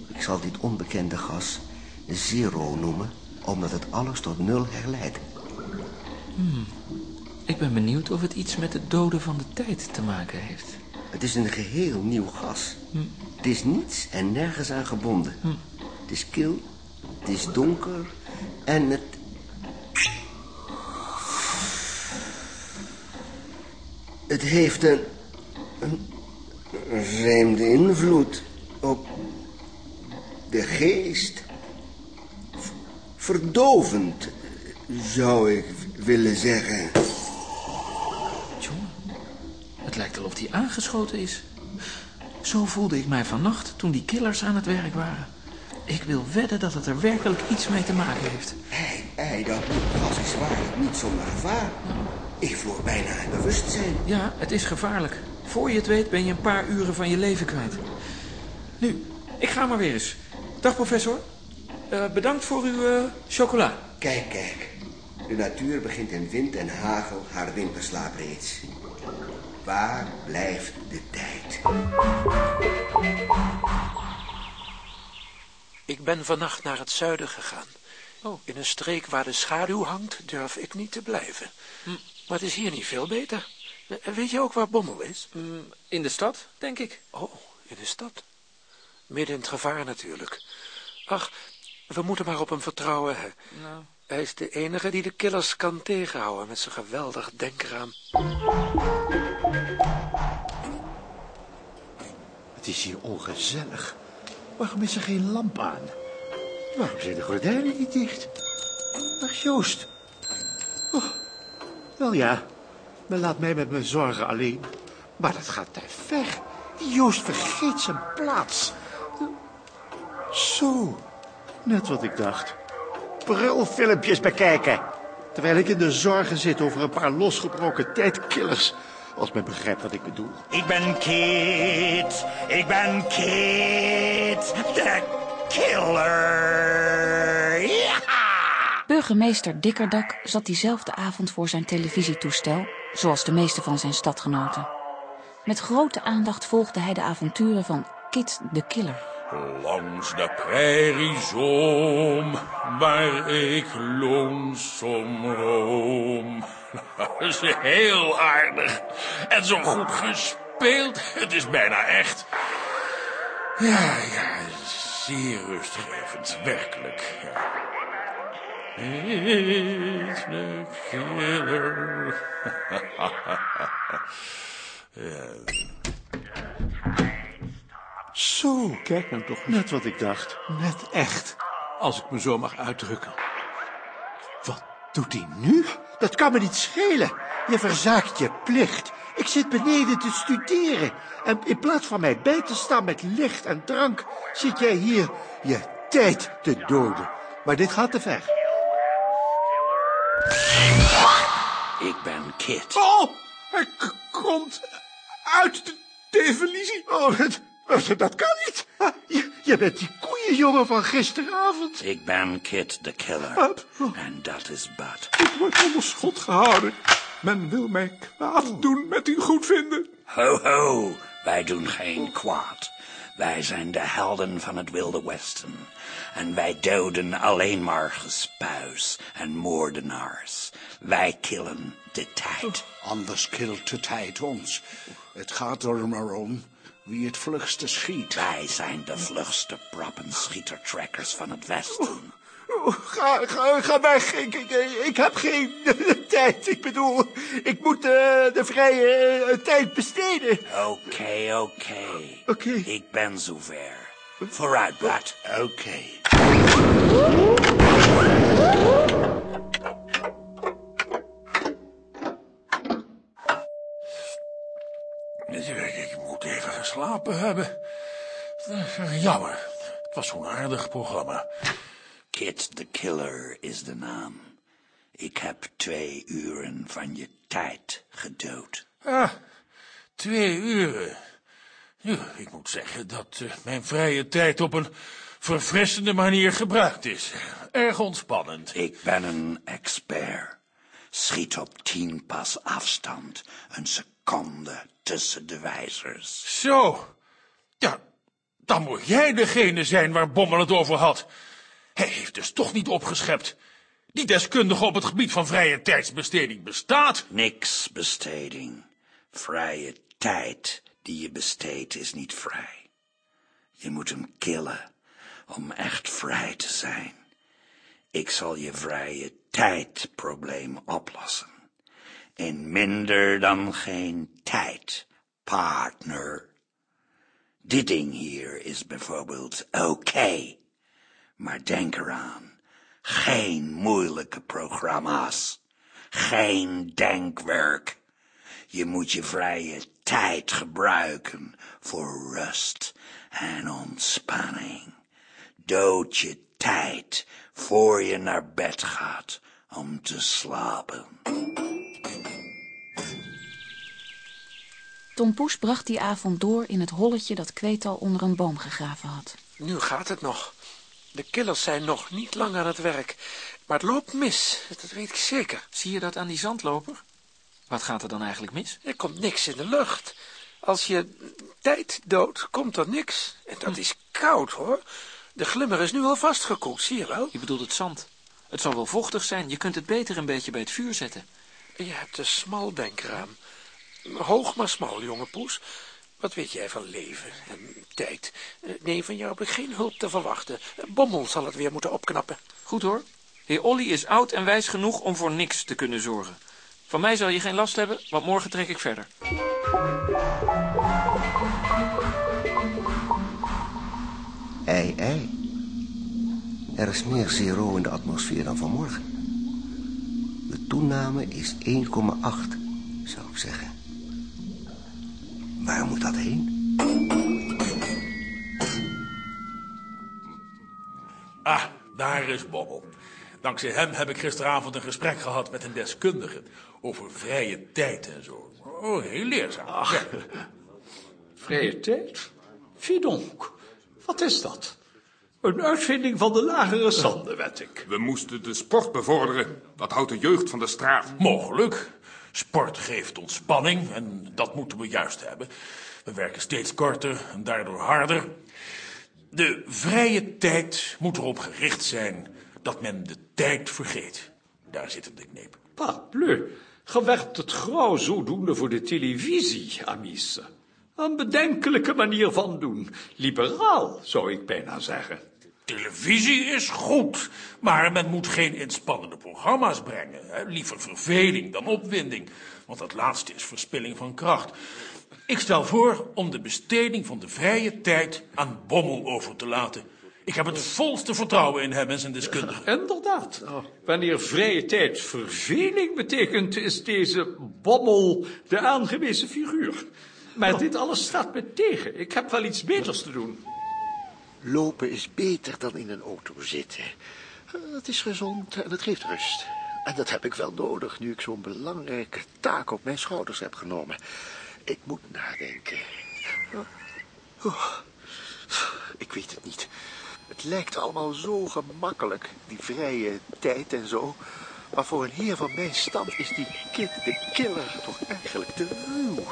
Ik zal dit onbekende gas zero noemen, omdat het alles tot nul herleidt. Hmm. Ik ben benieuwd of het iets met het doden van de tijd te maken heeft. Het is een geheel nieuw gas. Het is niets en nergens aan gebonden. Het is kil, het is donker en het... Het heeft een, een vreemde invloed op De geest. Verdovend, zou ik willen zeggen. Het lijkt wel of hij aangeschoten is. Zo voelde ik mij vannacht toen die killers aan het werk waren. Ik wil wedden dat het er werkelijk iets mee te maken heeft. Hé, hé, dat was is waarlijk niet zonder gevaar. Ik verloor bijna het bewustzijn. Ja, het is gevaarlijk. Voor je het weet ben je een paar uren van je leven kwijt. Nu, ik ga maar weer eens. Dag professor. Eh, bedankt voor uw eh, chocola. Kijk, kijk. De natuur begint in wind en hagel haar winterslaap reeds. Waar blijft de tijd? Ik ben vannacht naar het zuiden gegaan. Oh. In een streek waar de schaduw hangt, durf ik niet te blijven. Maar het is hier niet veel beter. Eh, Weet je ook waar Bommel is? Mm, in de stad, denk ik. Oh, in de stad. Midden in het gevaar natuurlijk. Ach, we moeten maar op hem vertrouwen. hè. Nou. Hij is de enige die de killers kan tegenhouden met zijn geweldig denkraam. Het is hier ongezellig. Waarom is er geen lamp aan? Waarom zijn de gordijnen niet dicht? Ach, Joost. Oh, wel ja, men laat mij met mijn zorgen alleen. Maar dat gaat te ver. Joost vergeet zijn plaats. Zo, net wat ik dacht. Brulfilmpjes bekijken. Terwijl ik in de zorgen zit over een paar losgebroken tijdkillers. Als men begrijpt wat ik bedoel. Ik ben Kit. Ik ben Kit. De killer. Ja! Burgemeester Dikkerdak zat diezelfde avond voor zijn televisietoestel, zoals de meeste van zijn stadgenoten. Met grote aandacht volgde hij de avonturen van Kit de Killer. Langs de prairie zoom, waar ik loonsom room. Dat is heel aardig. En zo goed gespeeld. Het is bijna echt. Ja, ja, zeer rustgevend. Werkelijk. Ja. Zo, kijk nou toch. Net wat ik dacht. Net echt, als ik me zo mag uitdrukken. Wat doet hij nu? Dat kan me niet schelen. Je verzaakt je plicht. Ik zit beneden te studeren. En in plaats van mij bij te staan met licht en drank... zit jij hier je tijd te doden. Maar dit gaat te ver. Ik ben Kit. Oh, hij komt uit de televisie. Oh, dat, dat, dat kan niet. Ah, Je, je bent die koeienjongen van gisteravond. Ik ben Kit de killer. Wat? En dat is Bud. Ik word onder schot gehouden. Men wil mij kwaad doen met uw goedvinden. Ho, ho. Wij doen geen kwaad. Wij zijn de helden van het Wilde Westen. En wij doden alleen maar gespuis en moordenaars. Wij killen de tijd. Anders kilt de tijd ons. Het gaat er maar om wie het vlugste schiet. Wij zijn de vlugste proppenschietertrekkers van het Westen. Oh, Ga, ga, ga weg. Ik, ik, ik heb geen tijd. Ik bedoel, ik moet eh, de vrije eh, tijd besteden. Oké, oké. Oké. Ik ben zover. Vooruit, Bud. Oké. Geslapen hebben. Jammer. Het was zo'n aardig programma. Kit the Killer is de naam. Ik heb twee uren van je tijd gedood. Ah, twee uren. Ja, ik moet zeggen dat eh, mijn vrije tijd op een verfrissende manier gebruikt is. Erg ontspannend. Ik ben een expert. Schiet op tien pas afstand. Een seconde tussen de wijzers. Zo. Ja, dan moet jij degene zijn waar Bommel het over had. Hij heeft dus toch niet opgeschept. Die deskundige op het gebied van vrije tijdsbesteding bestaat. Niks besteding. Vrije tijd die je besteedt is niet vrij. Je moet hem killen om echt vrij te zijn. Ik zal je vrije tijdprobleem oplossen. In minder dan geen tijd, partner. Dit ding hier is bijvoorbeeld oké. Maar denk eraan, geen moeilijke programma's, geen denkwerk. Je moet je vrije tijd gebruiken voor rust en ontspanning. Dood je tijd voor je naar bed gaat om te slapen. Tom Poes bracht die avond door in het holletje dat Kweetal onder een boom gegraven had. Nu gaat het nog. De killers zijn nog niet lang aan het werk. Maar het loopt mis, dat weet ik zeker. Zie je dat aan die zandloper? Wat gaat er dan eigenlijk mis? Er komt niks in de lucht. Als je tijd doodt, komt er niks. En dat is koud, hoor. De glimmer is nu al vastgekoeld, zie je wel? Je bedoelt het zand. Het zal wel vochtig zijn. Je kunt het beter een beetje bij het vuur zetten. Je hebt een smal denkraam. Hoog maar smal, jonge poes. Wat weet jij van leven en tijd? Eh, Nee, van jou heb ik geen hulp te verwachten. Bommel zal het weer moeten opknappen. Goed hoor. Heer Olly is oud en wijs genoeg om voor niks te kunnen zorgen. Van mij zal je geen last hebben, want morgen trek ik verder. Ei, ei. Er is meer zero in de atmosfeer dan vanmorgen. De toename is 1,8, zou ik zeggen. Waar moet dat heen? Ah, daar is Bobbel. Dankzij hem heb ik gisteravond een gesprek gehad met een deskundige over vrije tijd en zo. Oh, heel leerzaam. Ja. Vrije tijd? Fidonk, wat is dat? Een uitvinding van de lagere standen, wet ik. We moesten de sport bevorderen. Dat houdt de jeugd van de straat. Mogelijk. Sport geeft ontspanning en dat moeten we juist hebben. We werken steeds korter en daardoor harder. De vrije tijd moet erop gericht zijn dat men de tijd vergeet. Daar zit het de kneep. Parbleu, gewerkt het grauw zodoende voor de televisie, Amice. Een bedenkelijke manier van doen. Liberaal, zou ik bijna zeggen. Televisie is goed, maar men moet geen inspannende programma's brengen. Hè? Liever verveling dan opwinding, want dat laatste is verspilling van kracht. Ik stel voor om de besteding van de vrije tijd aan Bommel over te laten. Ik heb het volste vertrouwen in hem en zijn deskundigen. Inderdaad. Wanneer vrije tijd verveling betekent, is deze bommel de aangewezen figuur. Maar dit alles staat me tegen. Ik heb wel iets beters te doen. Lopen is beter dan in een auto zitten. Het is gezond en het geeft rust. En dat heb ik wel nodig nu ik zo'n belangrijke taak op mijn schouders heb genomen. Ik moet nadenken. Oh, ik weet het niet. Het lijkt allemaal zo gemakkelijk, die vrije tijd en zo. Maar voor een heer van mijn stand is die kid de killer toch eigenlijk te ruw.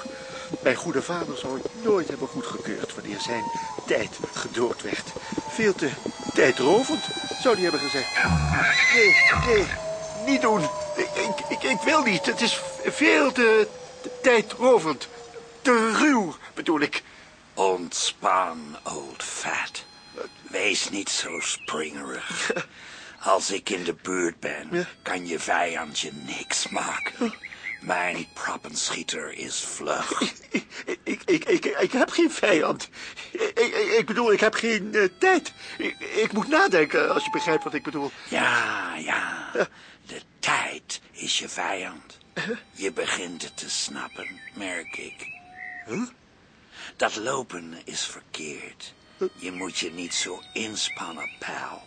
Mijn goede vader zou het nooit hebben goedgekeurd wanneer zijn tijd gedood werd. Veel te tijdrovend, zou hij hebben gezegd. Nee, nee, niet doen. Ik, ik, ik, ik wil niet. Het is veel te, te tijdrovend. Te ruw, bedoel ik. Ontspan, old fat. Wees niet zo springerig. Als ik in de buurt ben, kan je vijand je niks maken. Mijn proppenschieter is vlug. Ik, ik, ik, ik, heb geen vijand. Ik, ik, ik bedoel, ik heb geen eh, tijd. Ik, ik moet nadenken, als je begrijpt wat ik bedoel. Ja, ja. De tijd is je vijand. Je begint het te snappen, merk ik. Dat lopen is verkeerd. Je moet je niet zo inspannen, pal.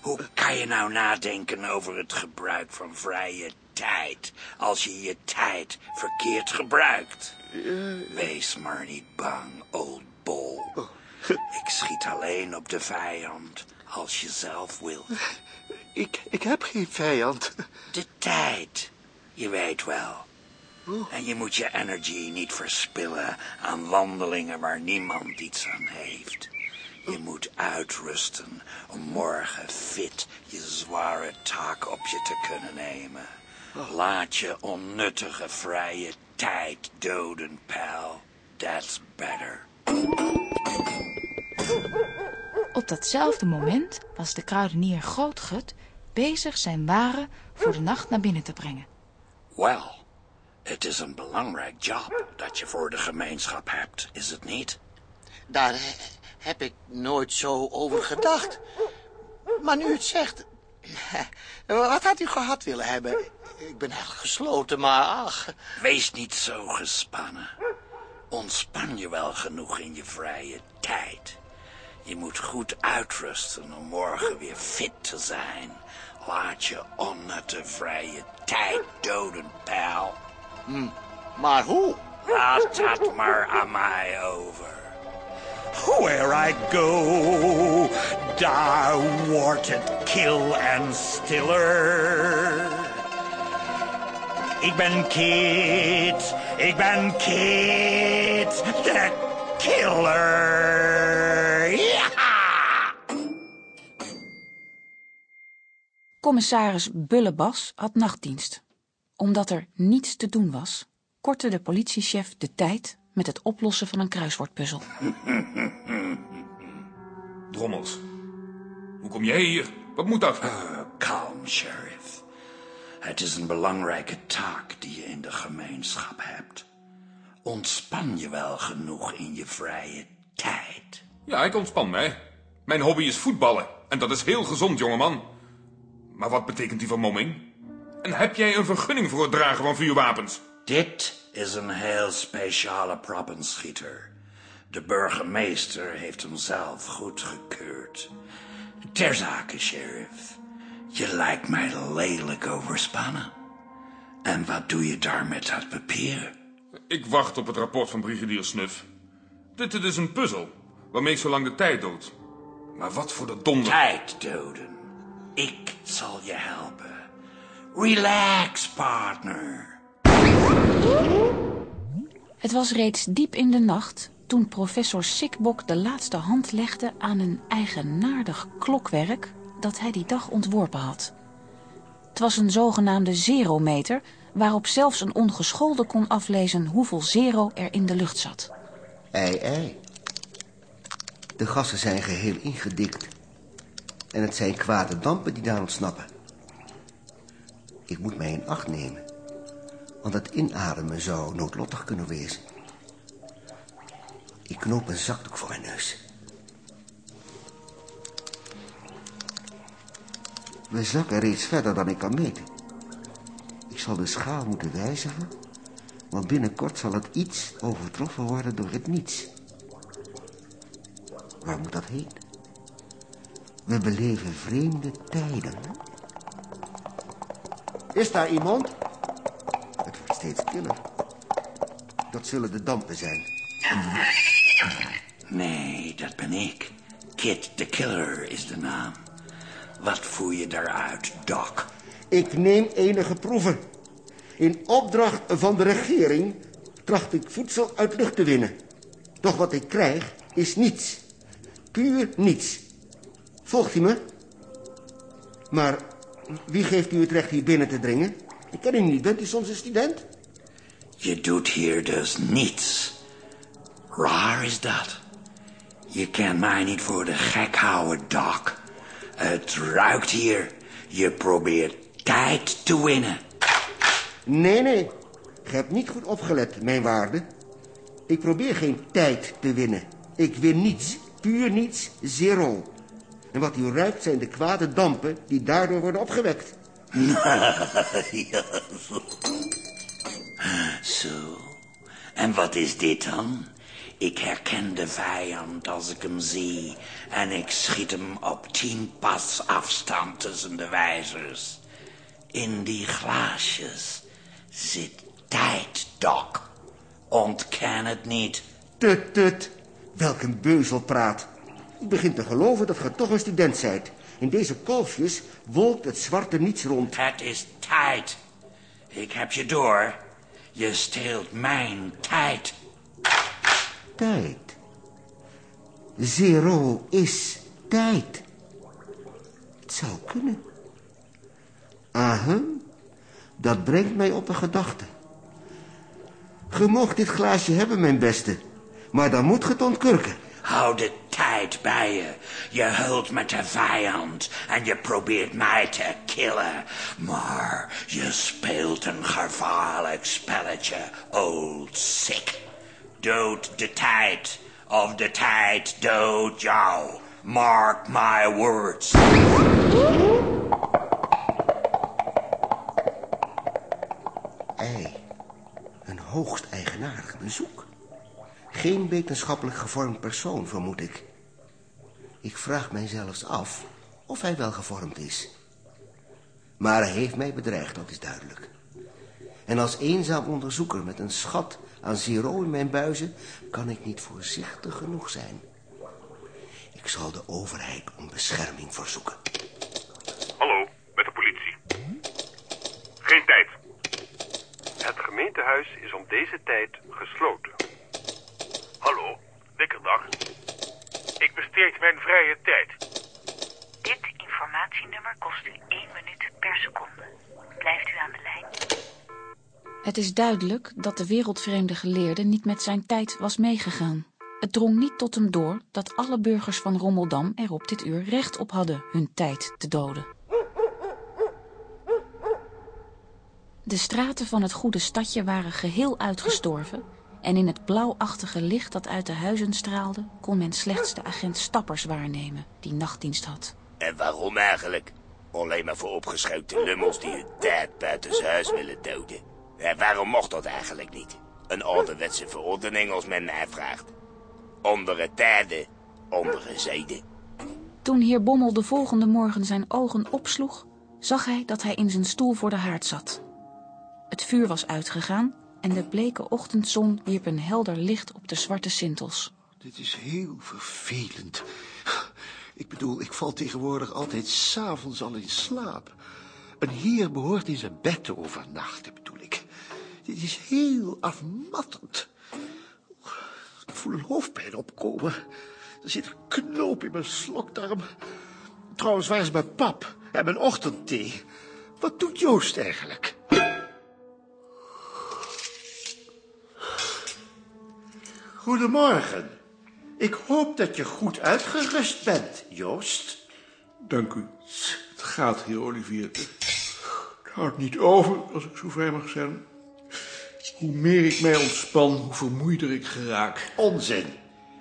Hoe kan je nou nadenken over het gebruik van vrije tijd als je je tijd verkeerd gebruikt? Wees maar niet bang, old bull. Ik schiet alleen op de vijand als je zelf wilt. Ik, ik heb geen vijand. De tijd, je weet wel. En je moet je energy niet verspillen aan wandelingen waar niemand iets aan heeft. Je moet uitrusten om morgen fit je zware taak op je te kunnen nemen. Laat je onnuttige vrije tijd doden, pal. That's better. Op datzelfde moment was de kruidenier Grootgut bezig zijn waren voor de nacht naar binnen te brengen. Wel, het is een belangrijk job dat je voor de gemeenschap hebt, is het niet? Daar heb ik nooit zo over gedacht. maar nu het zegt... Wat had u gehad willen hebben? Ik ben eigenlijk gesloten, maar ach... Wees niet zo gespannen. Ontspan je wel genoeg in je vrije tijd. Je moet goed uitrusten om morgen weer fit te zijn. Laat je onnutte vrije tijd doden, pal. Hm, maar hoe? Laat dat maar aan mij over. Where I go, daar wordt het kil en stiller. Ik ben Kit, ik ben Kit, de killer. Ja! Commissaris Bullebas had nachtdienst. Omdat er niets te doen was, kortte de politiechef de tijd met het oplossen van een kruiswoordpuzzel. Drommels. Hoe kom jij hier? Wat moet dat? Uh, kalm, sheriff. Het is een belangrijke taak die je in de gemeenschap hebt. Ontspan je wel genoeg in je vrije tijd? Ja, ik ontspan mij. Mijn hobby is voetballen. En dat is heel gezond, jongeman. Maar wat betekent die vermomming? En heb jij een vergunning voor het dragen van vuurwapens? Dit is een heel speciale proppenschieter. De burgemeester heeft hem zelf goedgekeurd. Ter zake, sheriff. Je lijkt mij lelijk overspannen. En wat doe je daar met dat papier? Ik wacht op het rapport van brigadier Snuff. Dit is een puzzel, waarmee ik zo lang de tijd dood. Maar wat voor de donder... Tijd doden. Ik zal je helpen. Relax, partner. Het was reeds diep in de nacht toen professor Sikbok de laatste hand legde aan een eigenaardig klokwerk dat hij die dag ontworpen had. Het was een zogenaamde zerometer waarop zelfs een ongeschoolde kon aflezen hoeveel zero er in de lucht zat. Ei, ei. De gassen zijn geheel ingedikt. En het zijn kwade dampen die daar ontsnappen. Ik moet mij in acht nemen. Want het inademen zou noodlottig kunnen wezen. Ik knoop een zakdoek voor mijn neus. We zakken reeds verder dan ik kan meten. Ik zal de schaal moeten wijzigen... want binnenkort zal het iets overtroffen worden door het niets. Waar moet dat heen? We beleven vreemde tijden. Is daar iemand? Het wordt steeds killer. Dat zullen de dampen zijn. Nee, dat ben ik. Kid the Killer is de naam. Wat voer je daaruit, Doc? Ik neem enige proeven. In opdracht van de regering tracht ik voedsel uit lucht te winnen. Doch wat ik krijg is niets. Puur niets. Volgt u me? Maar wie geeft u het recht hier binnen te dringen? Ik ken u niet. Bent u soms een student? Je doet hier dus niets. Raar is dat. Je kan mij niet voor de gek houden, Doc. Het ruikt hier. Je probeert tijd te winnen. Nee, nee. Je hebt niet goed opgelet, mijn waarde. Ik probeer geen tijd te winnen. Ik win niets. Puur niets. Zero. En wat u ruikt zijn de kwade dampen die daardoor worden opgewekt. ja, zo. Zo. En wat is dit dan? Ik herken de vijand als ik hem zie. En ik schiet hem op tien pas afstand tussen de wijzers. In die glaasjes zit tijd, Doc. Ontken het niet. Tut, tut. Welk een beuzelpraat. Ik begin te geloven dat ge toch een student zijt. In deze kolfjes wolkt het zwarte niets rond. Het is tijd. Ik heb je door. Je steelt mijn tijd. Tijd. Zero is tijd. Het zou kunnen. Ahem, dat brengt mij op een gedachte. Ge mocht dit glaasje hebben, mijn beste. Maar dan moet ge het ontkurken. Hou de tijd bij je. Je hult met de vijand en je probeert mij te killen. Maar je speelt een gevaarlijk spelletje, old sick. Dood de tijd, of de tijd doodt jou. Mark my words. Ei, een hoogst eigenaardig bezoek. Geen wetenschappelijk gevormd persoon, vermoed ik. Ik vraag mij zelfs af of hij wel gevormd is. Maar hij heeft mij bedreigd, dat is duidelijk. En als eenzaam onderzoeker met een schat aan zero in mijn buizen... kan ik niet voorzichtig genoeg zijn. Ik zal de overheid om bescherming verzoeken. Hallo, met de politie. Geen tijd. Het gemeentehuis is om deze tijd gesloten. Hallo, dikkerdag. Ik besteed mijn vrije tijd. Dit informatienummer kost u 1 minuut per seconde. Blijft u aan de lijn. Het is duidelijk dat de wereldvreemde geleerde niet met zijn tijd was meegegaan. Het drong niet tot hem door dat alle burgers van Rommeldam er op dit uur recht op hadden hun tijd te doden. De straten van het goede stadje waren geheel uitgestorven en in het blauwachtige licht dat uit de huizen straalde kon men slechts de agent Stappers waarnemen die nachtdienst had. En waarom eigenlijk? Alleen maar voor opgeschoten lummels die hun tijd buiten huis willen doden. En waarom mocht dat eigenlijk niet? Een ouderwetse verordening als men mij vraagt. Andere tijden, andere zeden. Toen heer Bommel de volgende morgen zijn ogen opsloeg, zag hij dat hij in zijn stoel voor de haard zat. Het vuur was uitgegaan en de bleke ochtendzon wierp een helder licht op de zwarte sintels. Dit is heel vervelend. Ik bedoel, ik val tegenwoordig altijd s'avonds al in slaap. Een heer behoort in zijn bed te overnachten, bedoel ik. Dit is heel afmattend. Ik voel een hoofdpijn opkomen. Er zit een knoop in mijn slokdarm. Trouwens, waar is mijn pap en mijn ochtendthee? Wat doet Joost eigenlijk? Goedemorgen. Ik hoop dat je goed uitgerust bent, Joost. Dank u. Het gaat, heer Olivier. Het houdt niet over, als ik zo vrij mag zijn. Hoe meer ik mij ontspan, hoe vermoeider ik geraak. Onzin.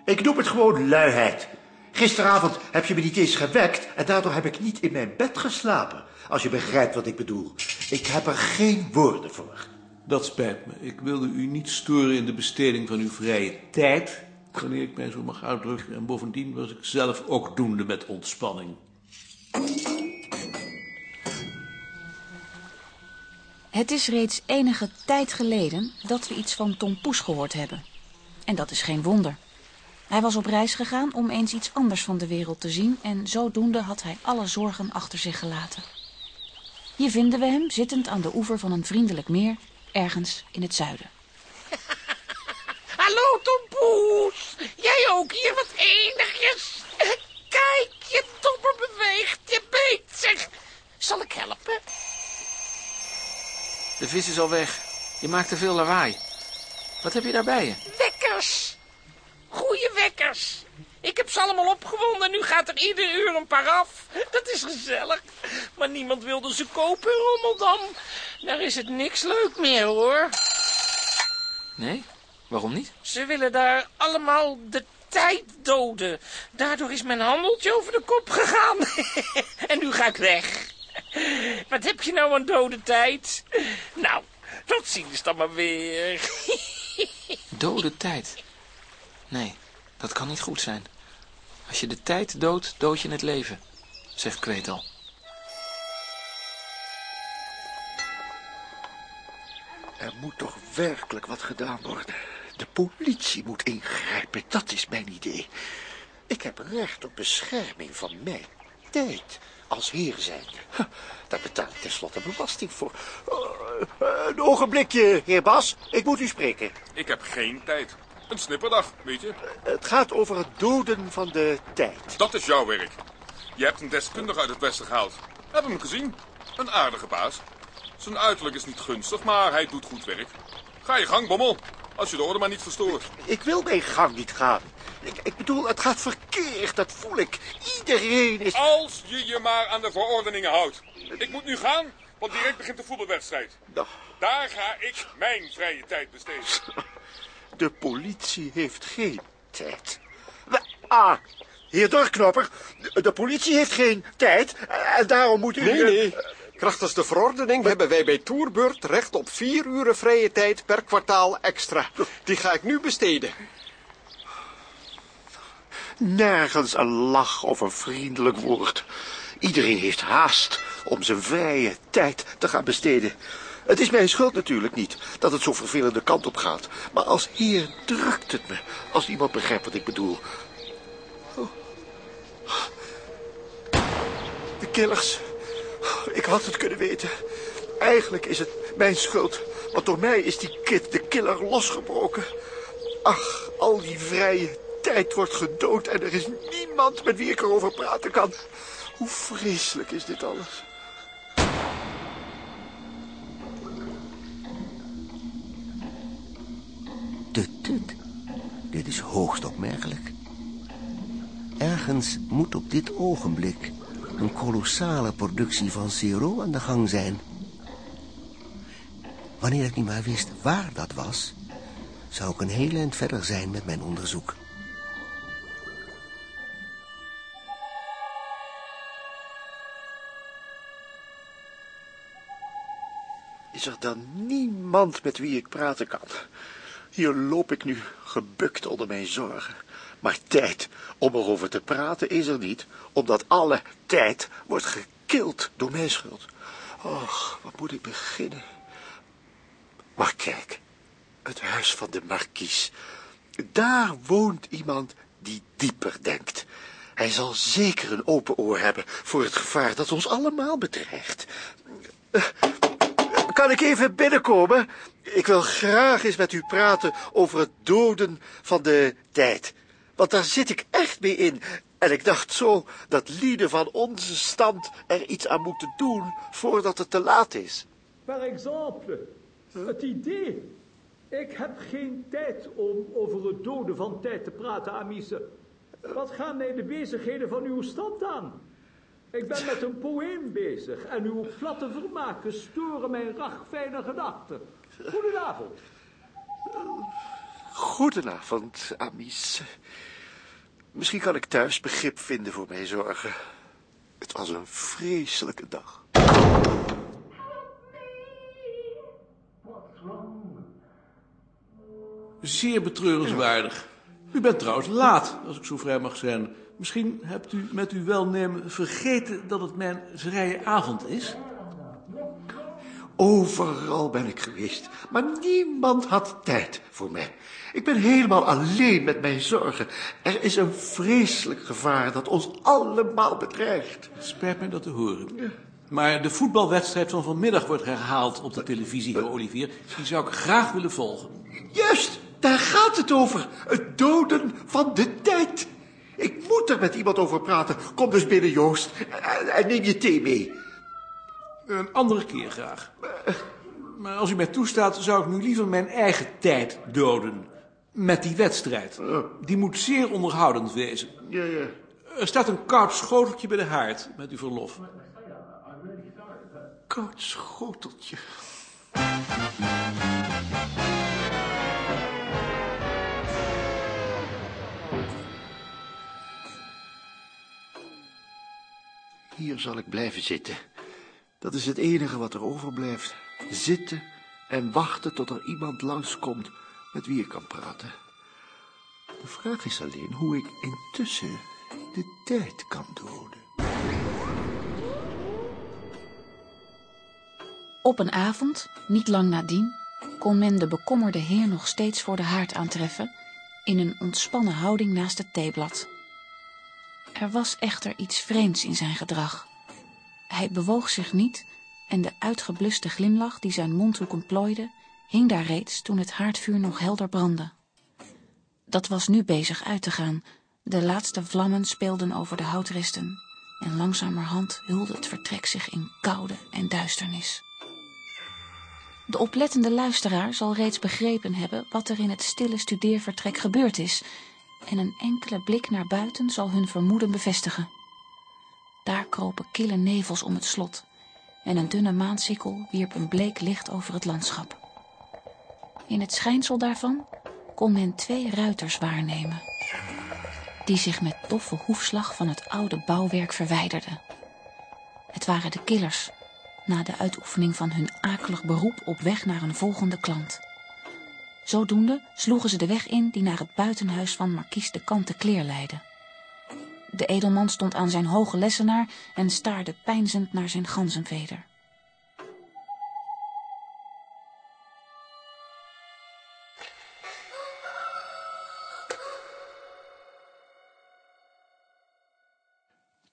Ik noem het gewoon luiheid. Gisteravond heb je me niet eens gewekt en daardoor heb ik niet in mijn bed geslapen. Als je begrijpt wat ik bedoel. Ik heb er geen woorden voor. Dat spijt me. Ik wilde u niet storen in de besteding van uw vrije tijd, wanneer ik mij zo mag uitdrukken. En bovendien was ik zelf ook doende met ontspanning. Het is reeds enige tijd geleden dat we iets van Tom Poes gehoord hebben. En dat is geen wonder. Hij was op reis gegaan om eens iets anders van de wereld te zien en zodoende had hij alle zorgen achter zich gelaten. Hier vinden we hem zittend aan de oever van een vriendelijk meer, ergens in het zuiden. Hallo, Tom Poes. Jij ook hier wat enigjes. Kijk, je topper beweegt, je beet. Zal ik helpen? De vis is al weg. Je maakt te veel lawaai. Wat heb je daarbij? Wekkers. Goeie wekkers. Ik heb ze allemaal opgewonden. Nu gaat er ieder uur een paar af. Dat is gezellig. Maar niemand wilde ze kopen Rommeldam. Daar is het niks leuk meer, hoor. Nee? Waarom niet? Ze willen daar allemaal de tijd doden. Daardoor is mijn handeltje over de kop gegaan. en nu ga ik weg. Wat heb je nou aan dode tijd? Nou, tot ziens dan maar weer. Dode tijd. Nee, dat kan niet goed zijn. Als je de tijd doodt, dood je het leven, zegt Kwetel. Er moet toch werkelijk wat gedaan worden. De politie moet ingrijpen, dat is mijn idee. Ik heb recht op bescherming van mijn tijd als heer zijn. Daar betaal ik tenslotte belasting voor. Uh, een ogenblikje, heer Bas. Ik moet u spreken. Ik heb geen tijd. Een snipperdag, weet je. Het gaat over het doden van de tijd. Dat is jouw werk. Je hebt een deskundige uit het westen gehaald. Heb hem gezien. Een aardige baas. Zijn uiterlijk is niet gunstig, maar hij doet goed werk. Ga je gang, Bommel. Als je de orde maar niet verstoort. Ik wil mijn gang niet gaan. Ik, ik bedoel, het gaat verkeerd, dat voel ik. Iedereen is... Als je je maar aan de verordeningen houdt. Ik moet nu gaan, want direct begint de voetbalwedstrijd. Daar ga ik mijn vrije tijd besteden. De politie heeft geen tijd. Ah, Heer Dorknopper, de, de politie heeft geen tijd en daarom moet u... Nee, nee. Krachtens de verordening hebben wij bij Toerbeurt recht op vier uren vrije tijd per kwartaal extra. Die ga ik nu besteden. Nergens een lach of een vriendelijk woord. Iedereen heeft haast om zijn vrije tijd te gaan besteden. Het is mijn schuld natuurlijk niet dat het zo vervelende kant op gaat. Maar als heer drukt het me, als iemand begrijpt wat ik bedoel. Oh. De killers. Ik had het kunnen weten. Eigenlijk is het mijn schuld. Want door mij is die kid, de killer, losgebroken. Ach, al die vrije tijd wordt gedood en er is niemand met wie ik erover praten kan. Hoe vreselijk is dit alles? Tut, tut. Dit is hoogst opmerkelijk. Ergens moet op dit ogenblik een kolossale productie van Zero aan de gang zijn. Wanneer ik niet maar wist waar dat was, zou ik een heel eind verder zijn met mijn onderzoek. Is er dan niemand met wie ik praten kan? Hier loop ik nu gebukt onder mijn zorgen. Maar tijd om erover te praten is er niet, omdat alle tijd wordt gekild door mijn schuld. Och, wat moet ik beginnen? Maar kijk, het huis van de markies. Daar woont iemand die dieper denkt. Hij zal zeker een open oor hebben voor het gevaar dat ons allemaal bedreigt. Kan ik even binnenkomen? Ik wil graag eens met u praten over het doden van de tijd. Want daar zit ik echt mee in. En ik dacht zo dat lieden van onze stand er iets aan moeten doen voordat het te laat is. Per exemple, het idee. Ik heb geen tijd om over het doden van tijd te praten, Amice. Wat gaan mij de bezigheden van uw stand aan? Ik ben met een poëem bezig en uw platte vermaken storen mijn ragfijne gedachten. Goedenavond. Goedenavond, Amis. Misschien kan ik thuis begrip vinden voor mijn zorgen. Het was een vreselijke dag. Zeer betreurenswaardig. U bent trouwens laat, als ik zo vrij mag zijn. Misschien hebt u met uw welnemen vergeten dat het mijn vrije avond is? Overal ben ik geweest, maar niemand had tijd voor mij. Ik ben helemaal alleen met mijn zorgen. Er is een vreselijk gevaar dat ons allemaal bedreigt. Spijt me dat te horen. Maar de voetbalwedstrijd van vanmiddag wordt herhaald op de televisie, heer Olivier. Die zou ik graag willen volgen. Juist, daar gaat het over. Het doden van de tijd. Ik moet er met iemand over praten. Kom dus binnen, Joost. En neem je thee mee. Een andere keer graag. Maar als u mij toestaat, zou ik nu liever mijn eigen tijd doden. Met die wedstrijd. Die moet zeer onderhoudend wezen. Ja, ja. Er staat een koud schoteltje bij de haard, met uw verlof. Koud schoteltje. Hier zal ik blijven zitten. Dat is het enige wat er overblijft. Zitten en wachten tot er iemand langskomt met wie ik kan praten. De vraag is alleen hoe ik intussen de tijd kan doden. Op een avond, niet lang nadien, kon men de bekommerde heer nog steeds voor de haard aantreffen, in een ontspannen houding naast het theeblad. Er was echter iets vreemds in zijn gedrag. Hij bewoog zich niet en de uitgebluste glimlach die zijn mondhoeken plooide, hing daar reeds toen het haardvuur nog helder brandde. Dat was nu bezig uit te gaan. De laatste vlammen speelden over de houtresten en langzamerhand hulde het vertrek zich in koude en duisternis. De oplettende luisteraar zal reeds begrepen hebben wat er in het stille studeervertrek gebeurd is en een enkele blik naar buiten zal hun vermoeden bevestigen. Daar kropen kille nevels om het slot en een dunne maansikkel wierp een bleek licht over het landschap. In het schijnsel daarvan kon men twee ruiters waarnemen. die zich met doffe hoefslag van het oude bouwwerk verwijderden. Het waren de killers, na de uitoefening van hun akelig beroep op weg naar een volgende klant. Zodoende sloegen ze de weg in die naar het buitenhuis van markies de Kantekleer leidde. De edelman stond aan zijn hoge lessenaar en staarde peinzend naar zijn ganzenveder.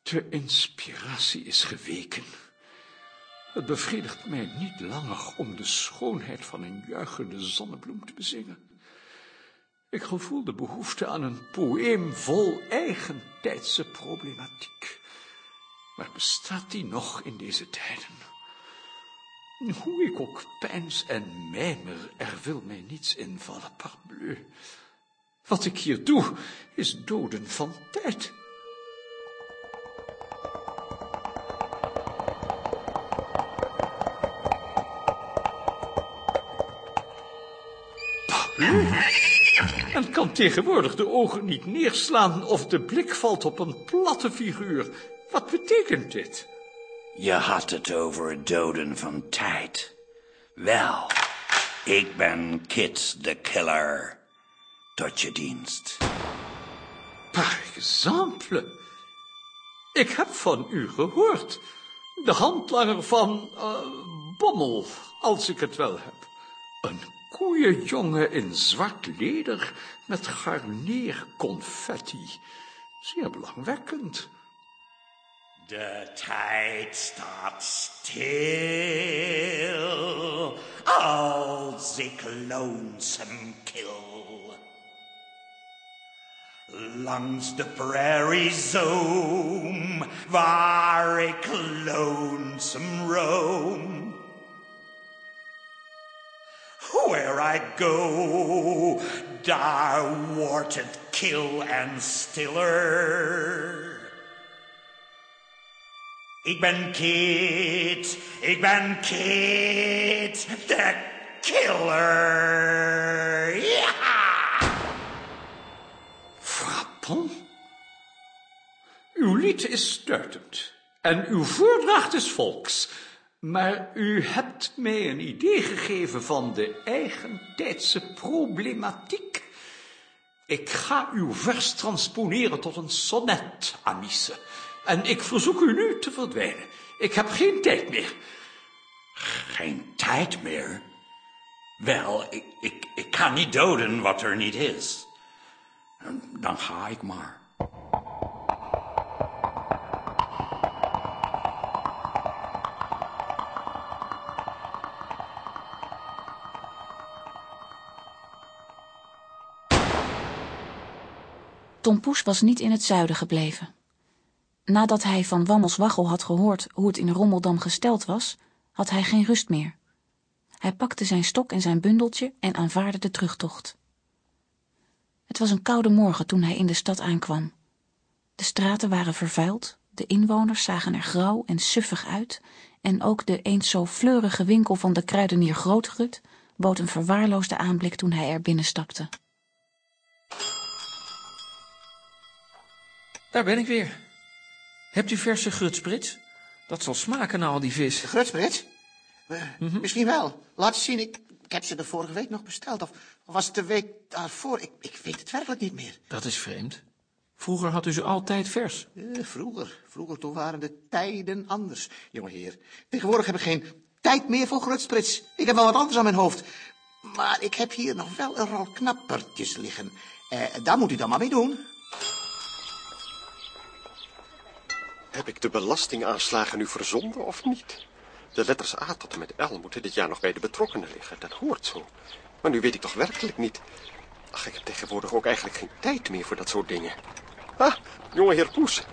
De inspiratie is geweken. Het bevredigt mij niet langer om de schoonheid van een juichende zonnebloem te bezingen. Ik gevoel de behoefte aan een poëem vol eigentijdse problematiek. Maar bestaat die nog in deze tijden? Hoe ik ook pijns en mijmer, er wil mij niets invallen, parbleu. Wat ik hier doe, is doden van tijd. En kan tegenwoordig de ogen niet neerslaan of de blik valt op een platte figuur. Wat betekent dit? Je had het over het doden van tijd. Wel, ik ben Kit de Killer. Tot je dienst. Par exemple. Ik heb van u gehoord. De handlanger van uh, Bommel, als ik het wel heb. Een koeienjongen in zwart leder met garneerconfetti. Zeer belangwekkend. De tijd staat stil als ik lonesome kill. Langs de prairie zone waar ik lonesome roam. Where I go, daar wordt het kil en stiller. Ik ben Kit, ik ben Kit, de killer. Ja! Frappant. Uw lied is stuitend en uw voordracht is volks. Maar u hebt mij een idee gegeven van de eigentijdse problematiek. Ik ga uw vers transponeren tot een sonnet, Amice. En ik verzoek u nu te verdwijnen. Ik heb geen tijd meer. Geen tijd meer? Wel, ik, ik, ik kan niet doden wat er niet is. Dan ga ik maar. Poes was niet in het zuiden gebleven. Nadat hij van Wammels Waggel had gehoord hoe het in Rommeldam gesteld was, had hij geen rust meer. Hij pakte zijn stok en zijn bundeltje en aanvaarde de terugtocht. Het was een koude morgen toen hij in de stad aankwam. De straten waren vervuild, de inwoners zagen er grauw en suffig uit en ook de eens zo fleurige winkel van de kruidenier Grootgerut bood een verwaarloosde aanblik toen hij er binnenstapte. Daar ben ik weer. Hebt u verse grutsprits? Dat zal smaken na al die vis. Grutsprits? Uh, Misschien wel. Laat zien, ik, ik heb ze de vorige week nog besteld. Of, of was het de week daarvoor? Ik, ik weet het werkelijk niet meer. Dat is vreemd. Vroeger had u ze altijd vers. Uh, vroeger, vroeger toen waren de tijden anders, jongeheer. Tegenwoordig heb ik geen tijd meer voor grutsprits. Ik heb wel wat anders aan mijn hoofd. Maar ik heb hier nog wel een rol knappertjes liggen. Uh, daar moet u dan maar mee doen. Heb ik de belastingaanslagen nu verzonden of niet? De letters A tot en met L moeten dit jaar nog bij de betrokkenen liggen. Dat hoort zo. Maar nu weet ik toch werkelijk niet. Ach, ik heb tegenwoordig ook eigenlijk geen tijd meer voor dat soort dingen. Ah, jonge heer Poes.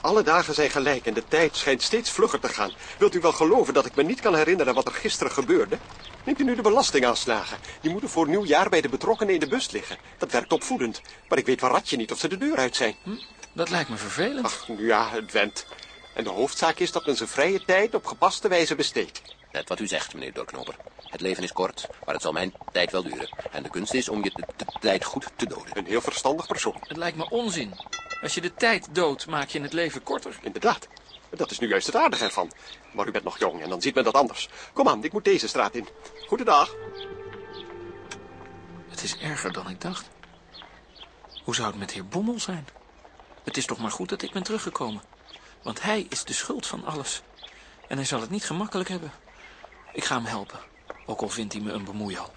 Alle dagen zijn gelijk en de tijd schijnt steeds vlugger te gaan. Wilt u wel geloven dat ik me niet kan herinneren wat er gisteren gebeurde? Neemt u nu de belastingaanslagen? Die moeten voor nieuwjaar bij de betrokkenen in de bus liggen. Dat werkt opvoedend. Maar ik weet van ratje niet of ze de deur uit zijn. Hm? Dat lijkt me vervelend. Ach, ja, het went. En de hoofdzaak is dat men zijn vrije tijd op gepaste wijze besteedt. Net wat u zegt, meneer Doorknoper. Het leven is kort, maar het zal mijn tijd wel duren. En de kunst is om je de, de tijd goed te doden. Een heel verstandig persoon. Het lijkt me onzin. Als je de tijd doodt, maak je het leven korter. Inderdaad. Dat is nu juist het aardige ervan. Maar u bent nog jong en dan ziet men dat anders. Kom aan, ik moet deze straat in. Goedendag. Het is erger dan ik dacht. Hoe zou het met heer Bommel zijn? Het is toch maar goed dat ik ben teruggekomen. Want hij is de schuld van alles. En hij zal het niet gemakkelijk hebben. Ik ga hem helpen. Ook al vindt hij me een bemoeial.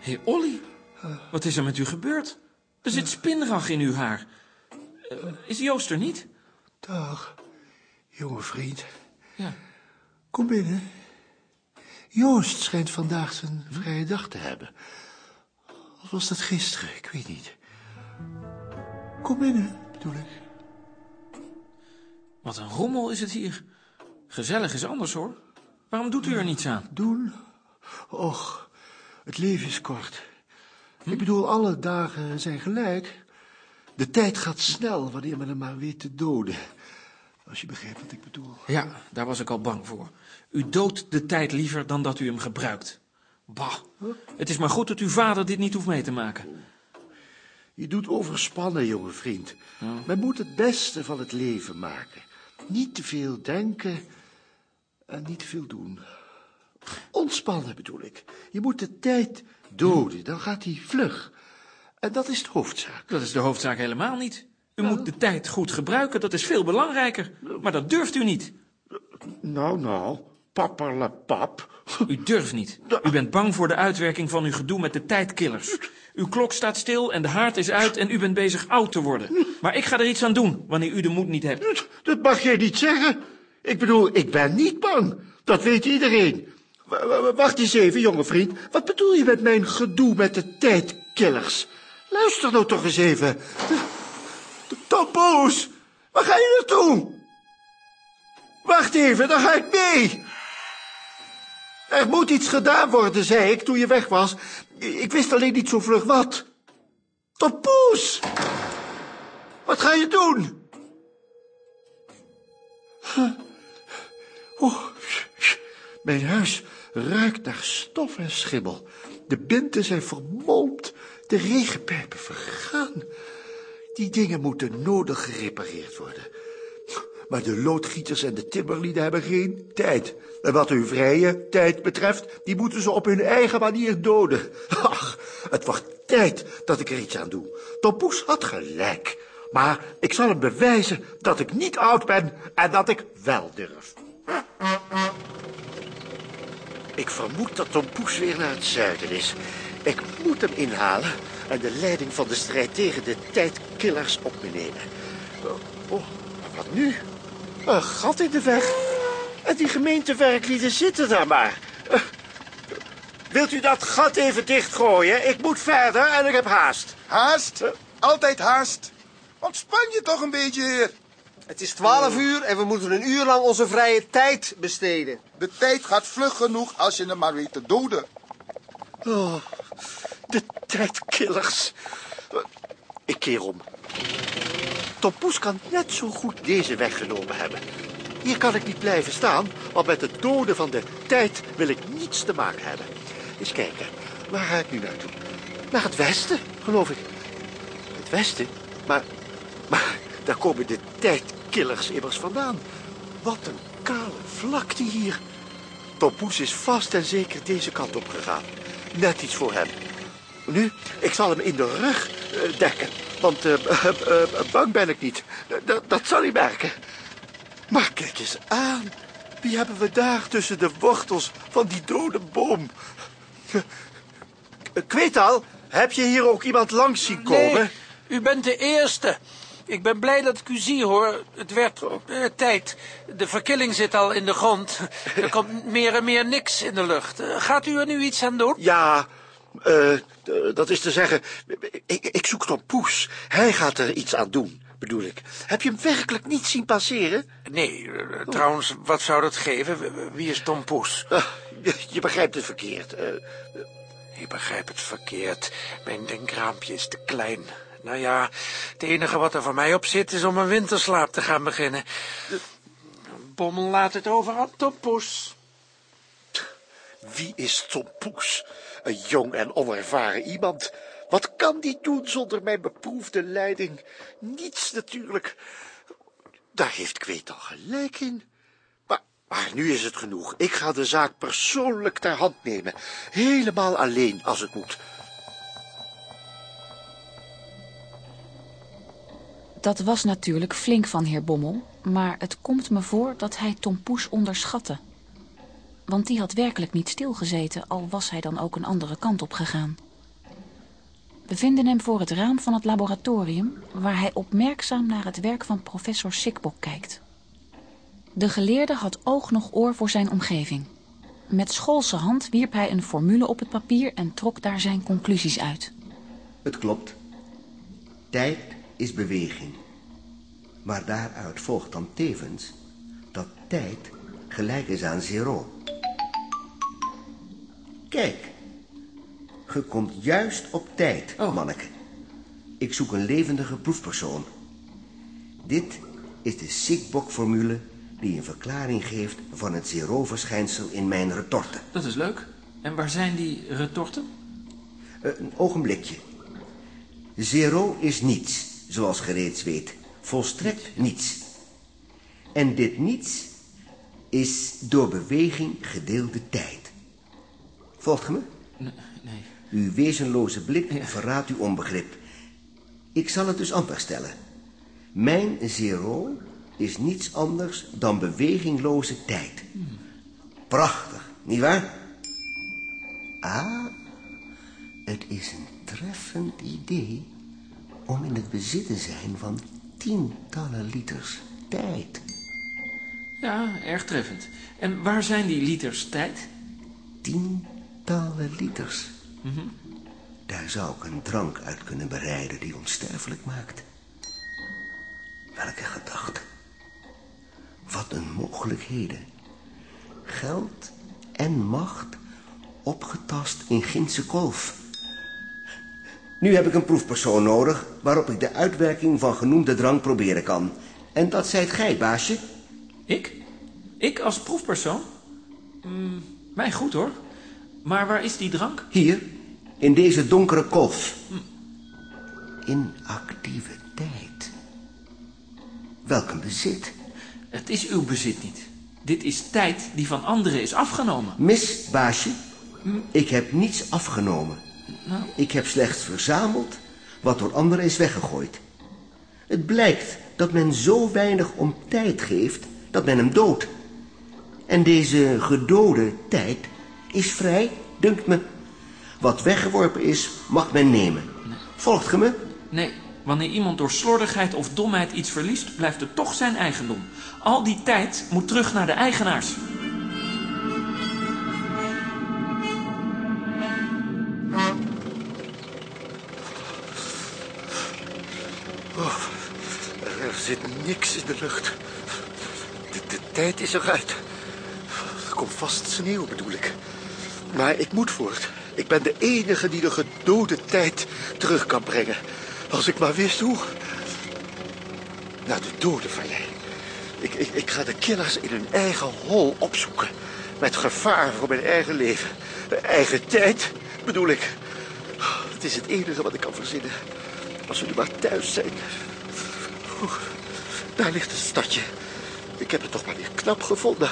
Heer Olly, wat is er met u gebeurd? Er zit spinrag in uw haar. Eh, is Joost er niet? Dag, jonge vriend. Ja. Kom binnen. Joost schijnt vandaag zijn vrije dag te hebben. Of was dat gisteren? Ik weet niet. Kom binnen, bedoel ik. Wat een rommel is het hier. Gezellig is anders, hoor. Waarom doet u er niets aan? Doen? Och, het leven is kort. Ik bedoel, alle dagen zijn gelijk. De tijd gaat snel wanneer men hem maar weet te doden. Als je begrijpt wat ik bedoel. Ja, daar was ik al bang voor. U doodt de tijd liever dan dat u hem gebruikt. Bah, het is maar goed dat uw vader dit niet hoeft mee te maken. Je doet overspannen, jonge vriend. Men moet het beste van het leven maken. Niet te veel denken en niet te veel doen. Ontspannen bedoel ik. Je moet de tijd doden, dan gaat hij vlug. En dat is de hoofdzaak. Dat is de hoofdzaak helemaal niet. U moet de tijd goed gebruiken, dat is veel belangrijker. Maar dat durft u niet. Nou, nou, papperlepap. U durft niet. U bent bang voor de uitwerking van uw gedoe met de tijdkillers. Uw klok staat stil en de haard is uit en u bent bezig oud te worden. Maar ik ga er iets aan doen, wanneer u de moed niet hebt. Dat mag jij niet zeggen. Ik bedoel, ik ben niet bang. Dat weet iedereen. W- Wacht eens even, jonge vriend. Wat bedoel je met mijn gedoe met de tijdkillers? Luister nou toch eens even. Tompoes, waar ga je naartoe? Wacht even, dan ga ik mee. Er moet iets gedaan worden, zei ik toen je weg was. Ik wist alleen niet zo vlug wat. Tompoes, wat ga je doen? Oh, mijn huis ruikt naar stof en schimmel. De binten zijn vermolmd, de regenpijpen vergaan. Die dingen moeten nodig gerepareerd worden. Maar de loodgieters en de timmerlieden hebben geen tijd. En wat hun vrije tijd betreft, die moeten ze op hun eigen manier doden. Ach, het wordt tijd dat ik er iets aan doe. Tompoes had gelijk. Maar ik zal hem bewijzen dat ik niet oud ben en dat ik wel durf. Ik vermoed dat Tompoes weer naar het zuiden is. Ik moet hem inhalen en de leiding van de strijd tegen de tijdkillers op me nemen. Oh, wat nu? Een gat in de weg. En die gemeentewerklieden zitten daar maar. Wilt u dat gat even dichtgooien? Ik moet verder en ik heb haast. Haast? Altijd haast. Ontspan je toch een beetje, heer. Het is twaalf uur en we moeten een uur lang onze vrije tijd besteden. De tijd gaat vlug genoeg als je hem maar weet te doden. Oh, de tijdkillers. Ik keer om. Tompoes kan net zo goed deze weggenomen hebben. Hier kan ik niet blijven staan, want met het doden van de tijd wil ik niets te maken hebben. Eens kijken, waar ga ik nu naartoe? Naar het westen, geloof ik. Het westen? Maar, maar daar komen de tijdkillers immers vandaan. Wat een kale vlakte hier. Tompoes is vast en zeker deze kant op gegaan. Net iets voor hem. Nu, ik zal hem in de rug eh, dekken. Want eh, bang ben ik niet. Dat- dat zal hij merken. Maar kijk eens aan. Wie hebben we daar tussen de wortels van die dode boom? Ik weet al, heb je hier ook iemand langs zien komen? Nee, u bent de eerste. Ik ben blij dat ik u zie, hoor. Het werd eh, tijd. De verkilling zit al in de grond. Er komt meer en meer niks in de lucht. Gaat u er nu iets aan doen? Ja, eh, d- dat is te zeggen, ik, ik zoek Tom Poes. Hij gaat er iets aan doen, bedoel ik. Heb je hem werkelijk niet zien passeren? Nee, eh, trouwens, wat zou dat geven? Wie is Tom Poes? je, je begrijpt het verkeerd. Eh, Ik begrijp het verkeerd. Mijn denkraampje is te klein. Nou ja, het enige wat er voor mij op zit is om een winterslaap te gaan beginnen. Bommel laat het over aan Tom Poes. Wie is Tom Poes? Een jong en onervaren iemand. Wat kan die doen zonder mijn beproefde leiding? Niets natuurlijk. Daar heeft Kweet al gelijk in. Maar, maar nu is het genoeg. Ik ga de zaak persoonlijk ter hand nemen. Helemaal alleen als het moet. Dat was natuurlijk flink van heer Bommel, maar het komt me voor dat hij Tom Poes onderschatte. Want die had werkelijk niet stilgezeten, al was hij dan ook een andere kant op gegaan. We vinden hem voor het raam van het laboratorium, waar hij opmerkzaam naar het werk van professor Sikbok kijkt. De geleerde had oog nog oor voor zijn omgeving. Met schoolse hand wierp hij een formule op het papier en trok daar zijn conclusies uit. Het klopt. Tijd is beweging. Maar daaruit volgt dan tevens dat tijd gelijk is aan zero. Kijk, je komt juist op tijd, manneke. Ik zoek een levendige proefpersoon. Dit is de Sikbok-formule die een verklaring geeft van het zero-verschijnsel in mijn retorte. Dat is leuk. En waar zijn die retorten? Eh, een ogenblikje. Zero is niets, zoals je reeds weet. Volstrekt niets. En dit niets is door beweging gedeelde tijd. Volgt ge me? Nee. Uw wezenloze blik verraadt uw onbegrip. Ik zal het dus anders stellen. Mijn zero is niets anders dan bewegingloze tijd. Prachtig, nietwaar? Ah, het is een treffend idee om in het bezit te zijn van tientallen liters tijd. Ja, erg treffend. En waar zijn die liters tijd? Tientallen liters. Daar zou ik een drank uit kunnen bereiden die onsterfelijk maakt. Welke gedachte. Wat een mogelijkheden. Geld en macht opgetast in Gindse kolf. Nu heb ik een proefpersoon nodig waarop ik de uitwerking van genoemde drank proberen kan. En dat zijt gij, baasje. Ik? Ik als proefpersoon? Mm, mij goed hoor. Maar waar is die drank? Hier, in deze donkere kolf. Inactieve tijd. Welk een bezit. Het is uw bezit niet. Dit is tijd die van anderen is afgenomen. Mis, baasje. Ik heb niets afgenomen. Nou. Ik heb slechts verzameld wat door anderen is weggegooid. Het blijkt dat men zo weinig om tijd geeft dat men hem doodt. En deze gedode tijd is vrij, dunkt me. Wat weggeworpen is, mag men nemen. Volgt ge me? Nee, wanneer iemand door slordigheid of domheid iets verliest, blijft het toch zijn eigendom. Al die tijd moet terug naar de eigenaars. Oh, er zit niks in de lucht. De, de tijd is eruit. Er komt vast sneeuw, bedoel ik. Maar ik moet voort. Ik ben de enige die de gedode tijd terug kan brengen. Als ik maar wist hoe. Naar de dodenvallei. Ik, ik, ik ga de killers in hun eigen hol opzoeken. Met gevaar voor mijn eigen leven. Eigen tijd, bedoel ik. Het is het enige wat ik kan verzinnen. Als we nu maar thuis zijn. Oeh, daar ligt het stadje. Ik heb het toch maar weer knap gevonden.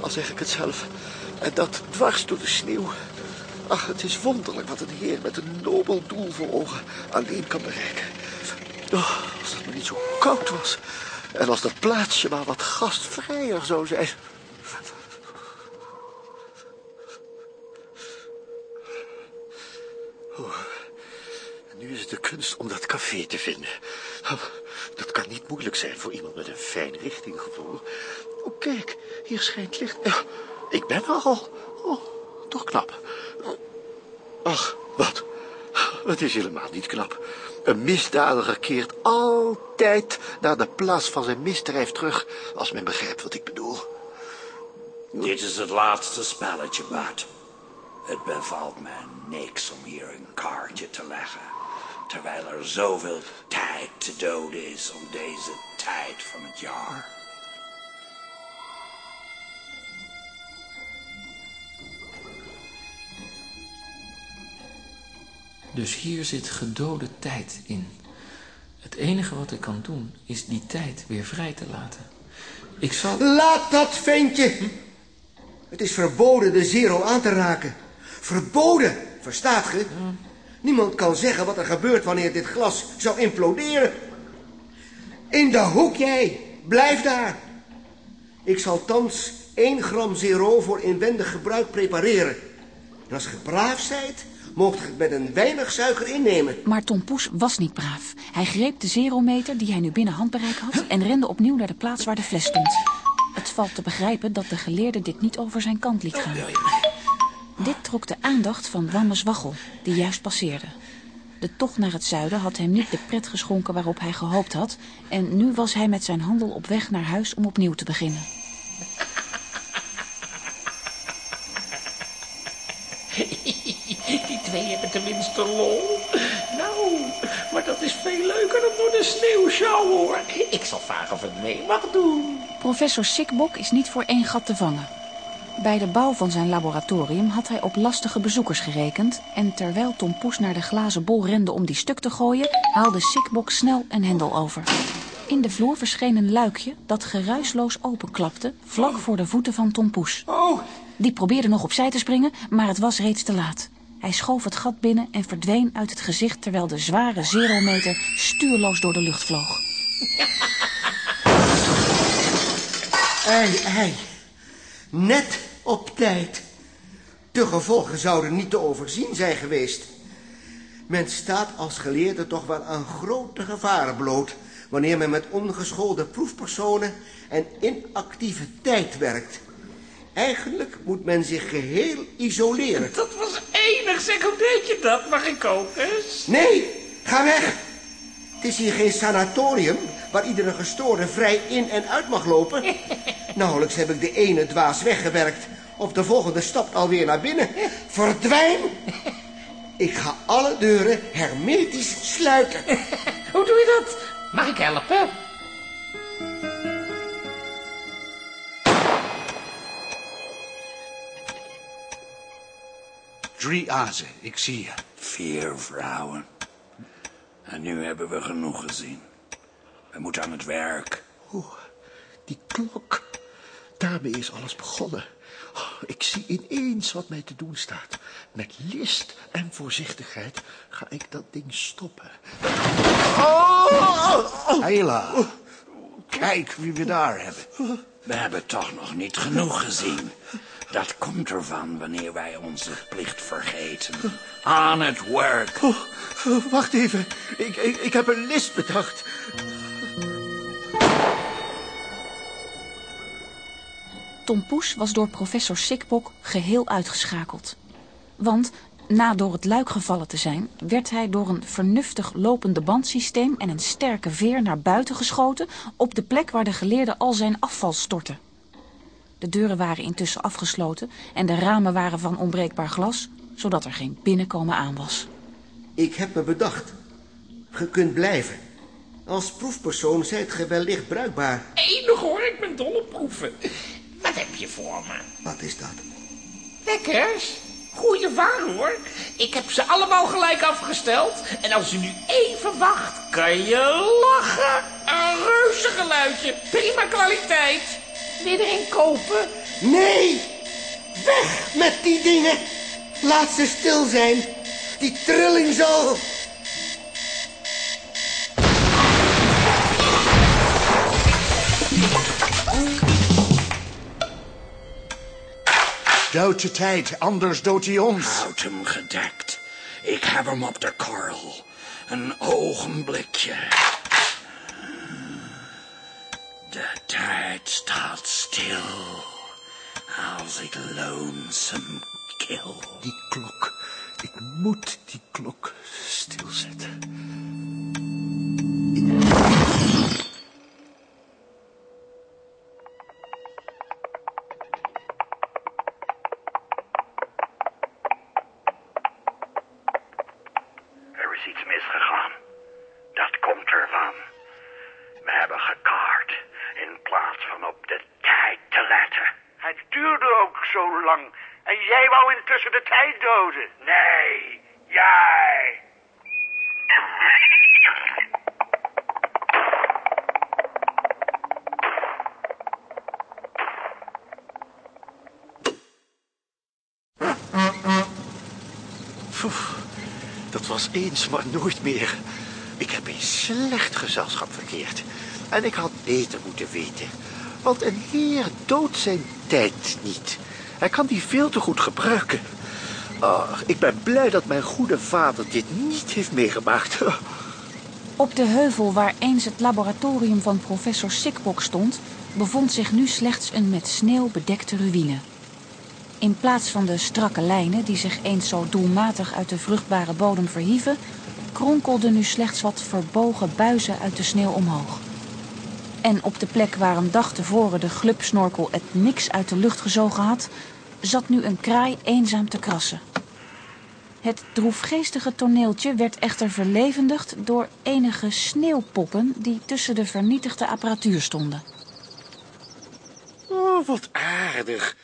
Al zeg ik het zelf. En dat dwars door de sneeuw. Ach, het is wonderlijk wat een heer met een nobel doel voor ogen alleen kan bereiken. Oh, als het maar niet zo koud was. En als dat plaatsje maar wat gastvrijer zou zijn. Oh, nu is het de kunst om dat café te vinden. Oh, dat kan niet moeilijk zijn voor iemand met een fijn richtinggevoel. Oh, kijk, hier schijnt licht. Ik ben er al. Oh, toch knap. Ach, wat? Het is helemaal niet knap. Een misdadiger keert altijd naar de plaats van zijn misdrijf terug, als men begrijpt wat ik bedoel. Dit is het laatste spelletje, Bart. Het bevalt me niks om hier een kaartje te leggen. Terwijl er zoveel tijd te doden is om deze tijd van het jaar. Dus hier zit gedode tijd in. Het enige wat ik kan doen is die tijd weer vrij te laten. Ik zal... Laat dat ventje! Het is verboden de zero aan te raken. Verboden, verstaat ge? Niemand kan zeggen wat er gebeurt wanneer dit glas zou imploderen. In de hoek jij, blijf daar. Ik zal thans 1 gram zero voor inwendig gebruik prepareren. En als ge braaf zijt, moogt ge het met een weinig suiker innemen. Maar Tom Poes was niet braaf. Hij greep de zerometer die hij nu binnen handbereik had... en rende opnieuw naar de plaats waar de fles stond. Het valt te begrijpen dat de geleerde dit niet over zijn kant liet gaan. Dit trok de aandacht van Wammes Waggel, die juist passeerde. De tocht naar het zuiden had hem niet de pret geschonken waarop hij gehoopt had... en nu was hij met zijn handel op weg naar huis om opnieuw te beginnen. Twee hebben tenminste lol. Nou, maar dat is veel leuker dan door de sneeuwshow, hoor. Ik zal vragen of het mee mag doen. Professor Sikbok is niet voor één gat te vangen. Bij de bouw van zijn laboratorium had hij op lastige bezoekers gerekend... en terwijl Tom Poes naar de glazen bol rende om die stuk te gooien... haalde Sikbok snel een hendel over. In de vloer verscheen een luikje dat geruisloos openklapte... vlak voor de voeten van Tom Poes. Die probeerde nog opzij te springen, maar het was reeds te laat. Hij schoof het gat binnen en verdween uit het gezicht... terwijl de zware zerometer stuurloos door de lucht vloog. Ei, ei. Net op tijd. De gevolgen zouden niet te overzien zijn geweest. Men staat als geleerde toch wel aan grote gevaren bloot... wanneer men met ongeschoolde proefpersonen en inactieve tijd werkt. Eigenlijk moet men zich geheel isoleren. Dat was enig, zeg, hoe deed je dat? Mag ik ook eens? Nee, ga weg. Het is hier geen sanatorium waar iedere gestoorde vrij in en uit mag lopen. Nauwelijks heb ik de ene dwaas weggewerkt of de volgende stapt alweer naar binnen. Verdwijn! Ik ga alle deuren hermetisch sluiten. Hoe doe je dat? Mag ik helpen? Drie azen, ik zie je. Vier vrouwen. En nu hebben we genoeg gezien. We moeten aan het werk. Oeh, die klok. Daarmee is alles begonnen. Oh, ik zie ineens wat mij te doen staat. Met list en voorzichtigheid ga ik dat ding stoppen. Hela, kijk wie we daar hebben. We hebben toch nog niet genoeg gezien. Dat komt ervan wanneer wij onze plicht vergeten. Aan het werk. Oh, wacht even, ik, ik, ik heb een list bedacht. Tom Poes was door professor Sikbok geheel uitgeschakeld. Want, na door het luik gevallen te zijn... werd hij door een vernuftig lopende bandsysteem en een sterke veer naar buiten geschoten... op de plek waar de geleerde al zijn afval stortte. De deuren waren intussen afgesloten en de ramen waren van onbreekbaar glas... zodat er geen binnenkomen aan was. Ik heb me bedacht. Ge kunt blijven. Als proefpersoon zijt ge wellicht bruikbaar. Enig hoor, ik ben dol op proeven. Wat heb je voor me? Wat is dat? Lekkers. Goeie waar hoor. Ik heb ze allemaal gelijk afgesteld. En als u nu even wacht, kan je lachen. Een reuze geluidje. Prima kwaliteit. Wil je er een kopen? Nee! Weg met die dingen! Laat ze stil zijn. Die trilling zal... Dood de tijd, anders doodt hij ons. Houd hem gedekt. Ik heb hem op de korrel. Een ogenblikje. De tijd staat stil. Als ik lonesome kill. Die klok. Ik moet die klok stilzetten is iets misgegaan. Lang. En jij wou intussen de tijd doden. Nee, jij. Poef, dat was eens, maar nooit meer. Ik heb in slecht gezelschap verkeerd. En ik had beter moeten weten. Want een heer doodt zijn tijd niet. Hij kan die veel te goed gebruiken. Ach, ik ben blij dat mijn goede vader dit niet heeft meegemaakt. Op de heuvel waar eens het laboratorium van professor Sikbok stond... bevond zich nu slechts een met sneeuw bedekte ruïne. In plaats van de strakke lijnen die zich eens zo doelmatig uit de vruchtbare bodem verhieven... kronkelden nu slechts wat verbogen buizen uit de sneeuw omhoog. En op de plek waar een dag tevoren de glupsnorkel het niks uit de lucht gezogen had... zat nu een kraai eenzaam te krassen. Het droefgeestige toneeltje werd echter verlevendigd door enige sneeuwpoppen die tussen de vernietigde apparatuur stonden. Oh, wat aardig.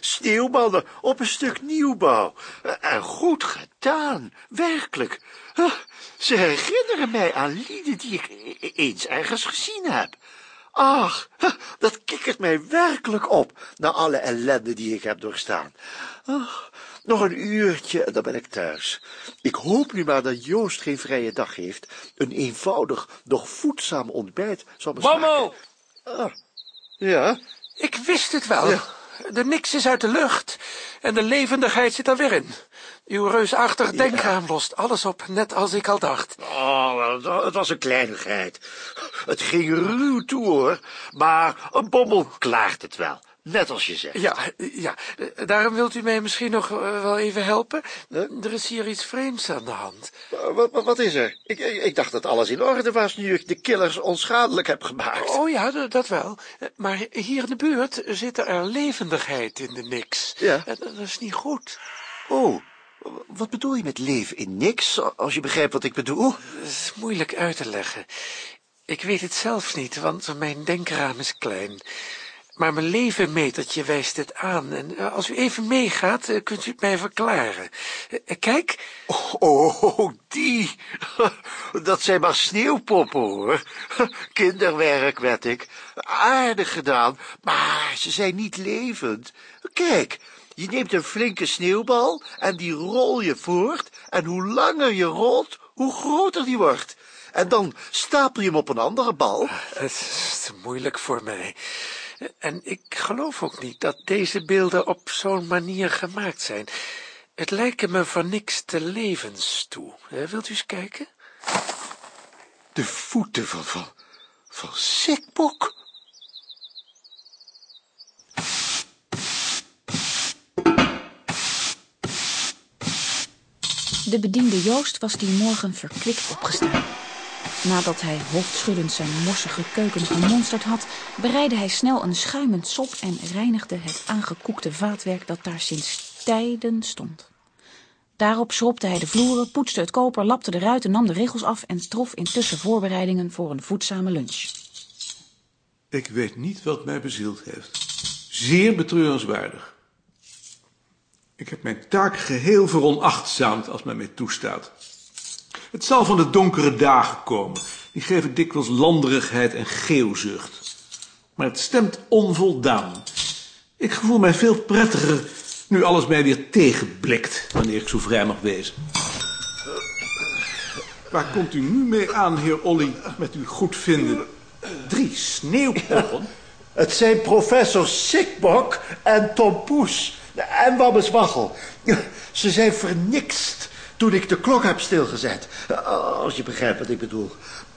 Sneeuwballen op een stuk nieuwbouw. En goed gedaan, werkelijk. Ze herinneren mij aan lieden die ik e- eens ergens gezien heb. Ach, dat kikkert mij werkelijk op, na alle ellende die ik heb doorstaan. Ach, nog een uurtje en dan ben ik thuis. Ik hoop nu maar dat Joost geen vrije dag heeft. Een eenvoudig, doch voedzaam ontbijt zal me Momo! smaken. Ah, ja? Ik wist het wel. De niks is uit de lucht en de levendigheid zit er weer in. Uw reusachtig denkraam lost alles op, net als ik al dacht. Oh, het was een kleinigheid. Het ging ruw toe, hoor. Maar een bommel klaart het wel. Net als je zegt. Ja, ja, daarom wilt u mij misschien nog eh, wel even helpen? Er is hier iets vreemds aan de hand. Wat, wat, wat is er? Ik, ik, dacht dat alles in orde was nu ik de killers onschadelijk heb gemaakt. Oh ja, dat wel. Maar hier in de buurt zit er levendigheid in de niks. Ja. En dat is niet goed. Oh, wat bedoel je met leven in niks, als je begrijpt wat ik bedoel? Dat is moeilijk uit te leggen. Ik weet het zelf niet, want mijn denkraam is klein. Maar mijn levenmetertje wijst het aan. En eh, als u even meegaat, eh, kunt u het mij verklaren. Eh, Kijk. Oh, oh, die. Dat zijn maar sneeuwpoppen, hoor. Kinderwerk, werd ik. Aardig gedaan, maar ze zijn niet levend. Kijk, je neemt een flinke sneeuwbal en die rol je voort. En hoe langer je rolt, hoe groter die wordt. En dan stapel je hem op een andere bal. Het is te moeilijk voor mij. En ik geloof ook niet dat deze beelden op zo'n manier gemaakt zijn. Het lijken me van niks te levens toe. Eh, Wilt u eens kijken? De voeten van, van, van Sikbok. De bediende Joost was die morgen verkwikt opgestaan. Nadat hij hoofdschuddend zijn morsige keuken gemonsterd had, bereidde hij snel een schuimend sop en reinigde het aangekoekte vaatwerk dat daar sinds tijden stond. Daarop schropte hij de vloeren, poetste het koper, lapte de ruiten, nam de regels af en trof intussen voorbereidingen voor een voedzame lunch. Ik weet niet wat mij bezield heeft. Zeer betreurenswaardig. Ik heb mijn taak geheel veronachtzaamd als men mij toestaat. Het zal van de donkere dagen komen. Die geven dikwijls landerigheid en geeuwzucht. Maar het stemt onvoldaan. Ik gevoel mij veel prettiger nu alles mij weer tegenblikt, wanneer ik zo vrij mag wezen. Waar komt u nu mee aan, heer Olly, met uw goedvinden? Drie sneeuwpoppen? Het zijn professor Sikbok en Tom Poes en Wabbes Waggel. Ze zijn vernikst toen ik de klok heb stilgezet. Als je begrijpt wat ik bedoel.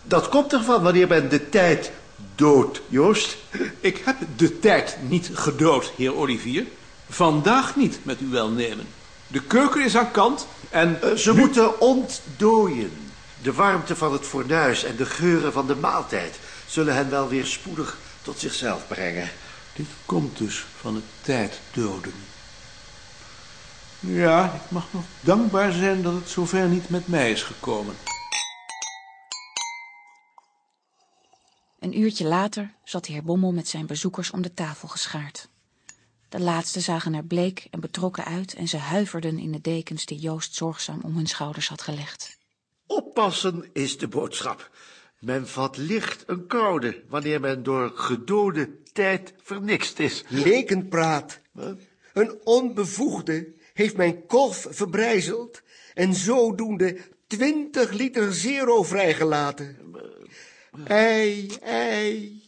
Dat komt ervan wanneer men de tijd doodt, Joost. Ik heb de tijd niet gedood, heer Olivier. Vandaag niet, met uw welnemen. De keuken is aan kant en... Eh, Ze moeten ontdooien. De warmte van het fornuis en de geuren van de maaltijd... zullen hen wel weer spoedig tot zichzelf brengen. Dit komt dus van het tijddoden. Ja, ik mag nog dankbaar zijn dat het zover niet met mij is gekomen. Een uurtje later zat de heer Bommel met zijn bezoekers om de tafel geschaard. De laatste zagen er bleek en betrokken uit en ze huiverden in de dekens die Joost zorgzaam om hun schouders had gelegd. Oppassen is de boodschap. Men vat licht een koude wanneer men door gedode tijd vernixt is. Lekenpraat. Een onbevoegde heeft mijn kolf verbrijzeld en zodoende twintig liter zero vrijgelaten. Ei, ei.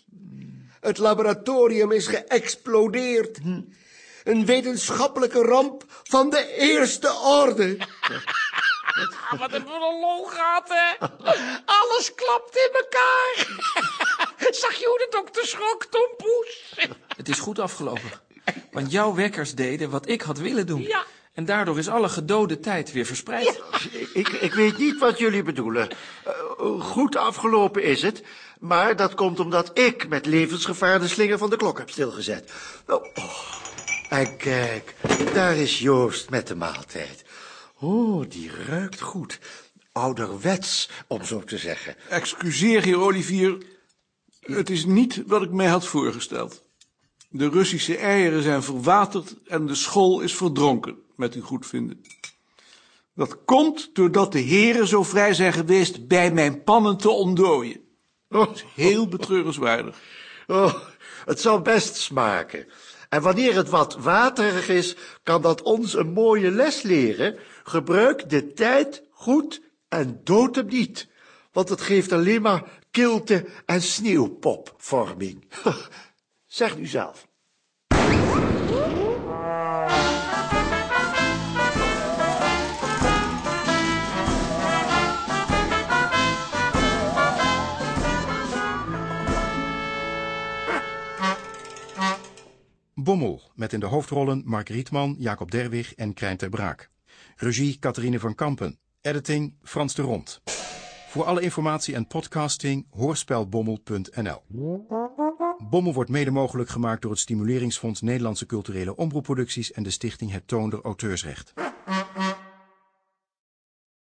Het laboratorium is geëxplodeerd. Een wetenschappelijke ramp van de eerste orde. Ah, wat een lol gaat, hè? Alles klapt in elkaar. Zag je hoe de dokter schrok, Tom Poes? Het is goed afgelopen. Want jouw wekkers deden wat ik had willen doen. Ja. En daardoor is alle gedode tijd weer verspreid. Ik, ik weet niet wat jullie bedoelen. Uh, goed afgelopen is het, maar dat komt omdat ik met levensgevaar de slinger van de klok heb stilgezet. Oh, oh. En kijk, daar is Joost met de maaltijd. Oh, die ruikt goed. Ouderwets, om zo te zeggen. Excuseer, heer Olivier. Het is niet wat ik mij had voorgesteld. De Russische eieren zijn verwaterd en de school is verdronken, met uw goedvinden. Dat komt doordat de heren zo vrij zijn geweest bij mijn pannen te ontdooien. Dat is heel betreurenswaardig. Oh, het zal best smaken. En wanneer het wat waterig is, kan dat ons een mooie les leren. Gebruik de tijd goed en dood hem niet. Want het geeft alleen maar kilte en sneeuwpopvorming. Zeg nu zelf. Bommel, met in de hoofdrollen Mark Rietman, Jacob Derwig en Krijn ter Braak. Regie Catharine van Kampen. Editing Frans de Rond. Voor alle informatie en podcasting hoorspelbommel.nl Bommel wordt mede mogelijk gemaakt door het Stimuleringsfonds Nederlandse Culturele Omroepproducties en de stichting Het Toonder Auteursrecht.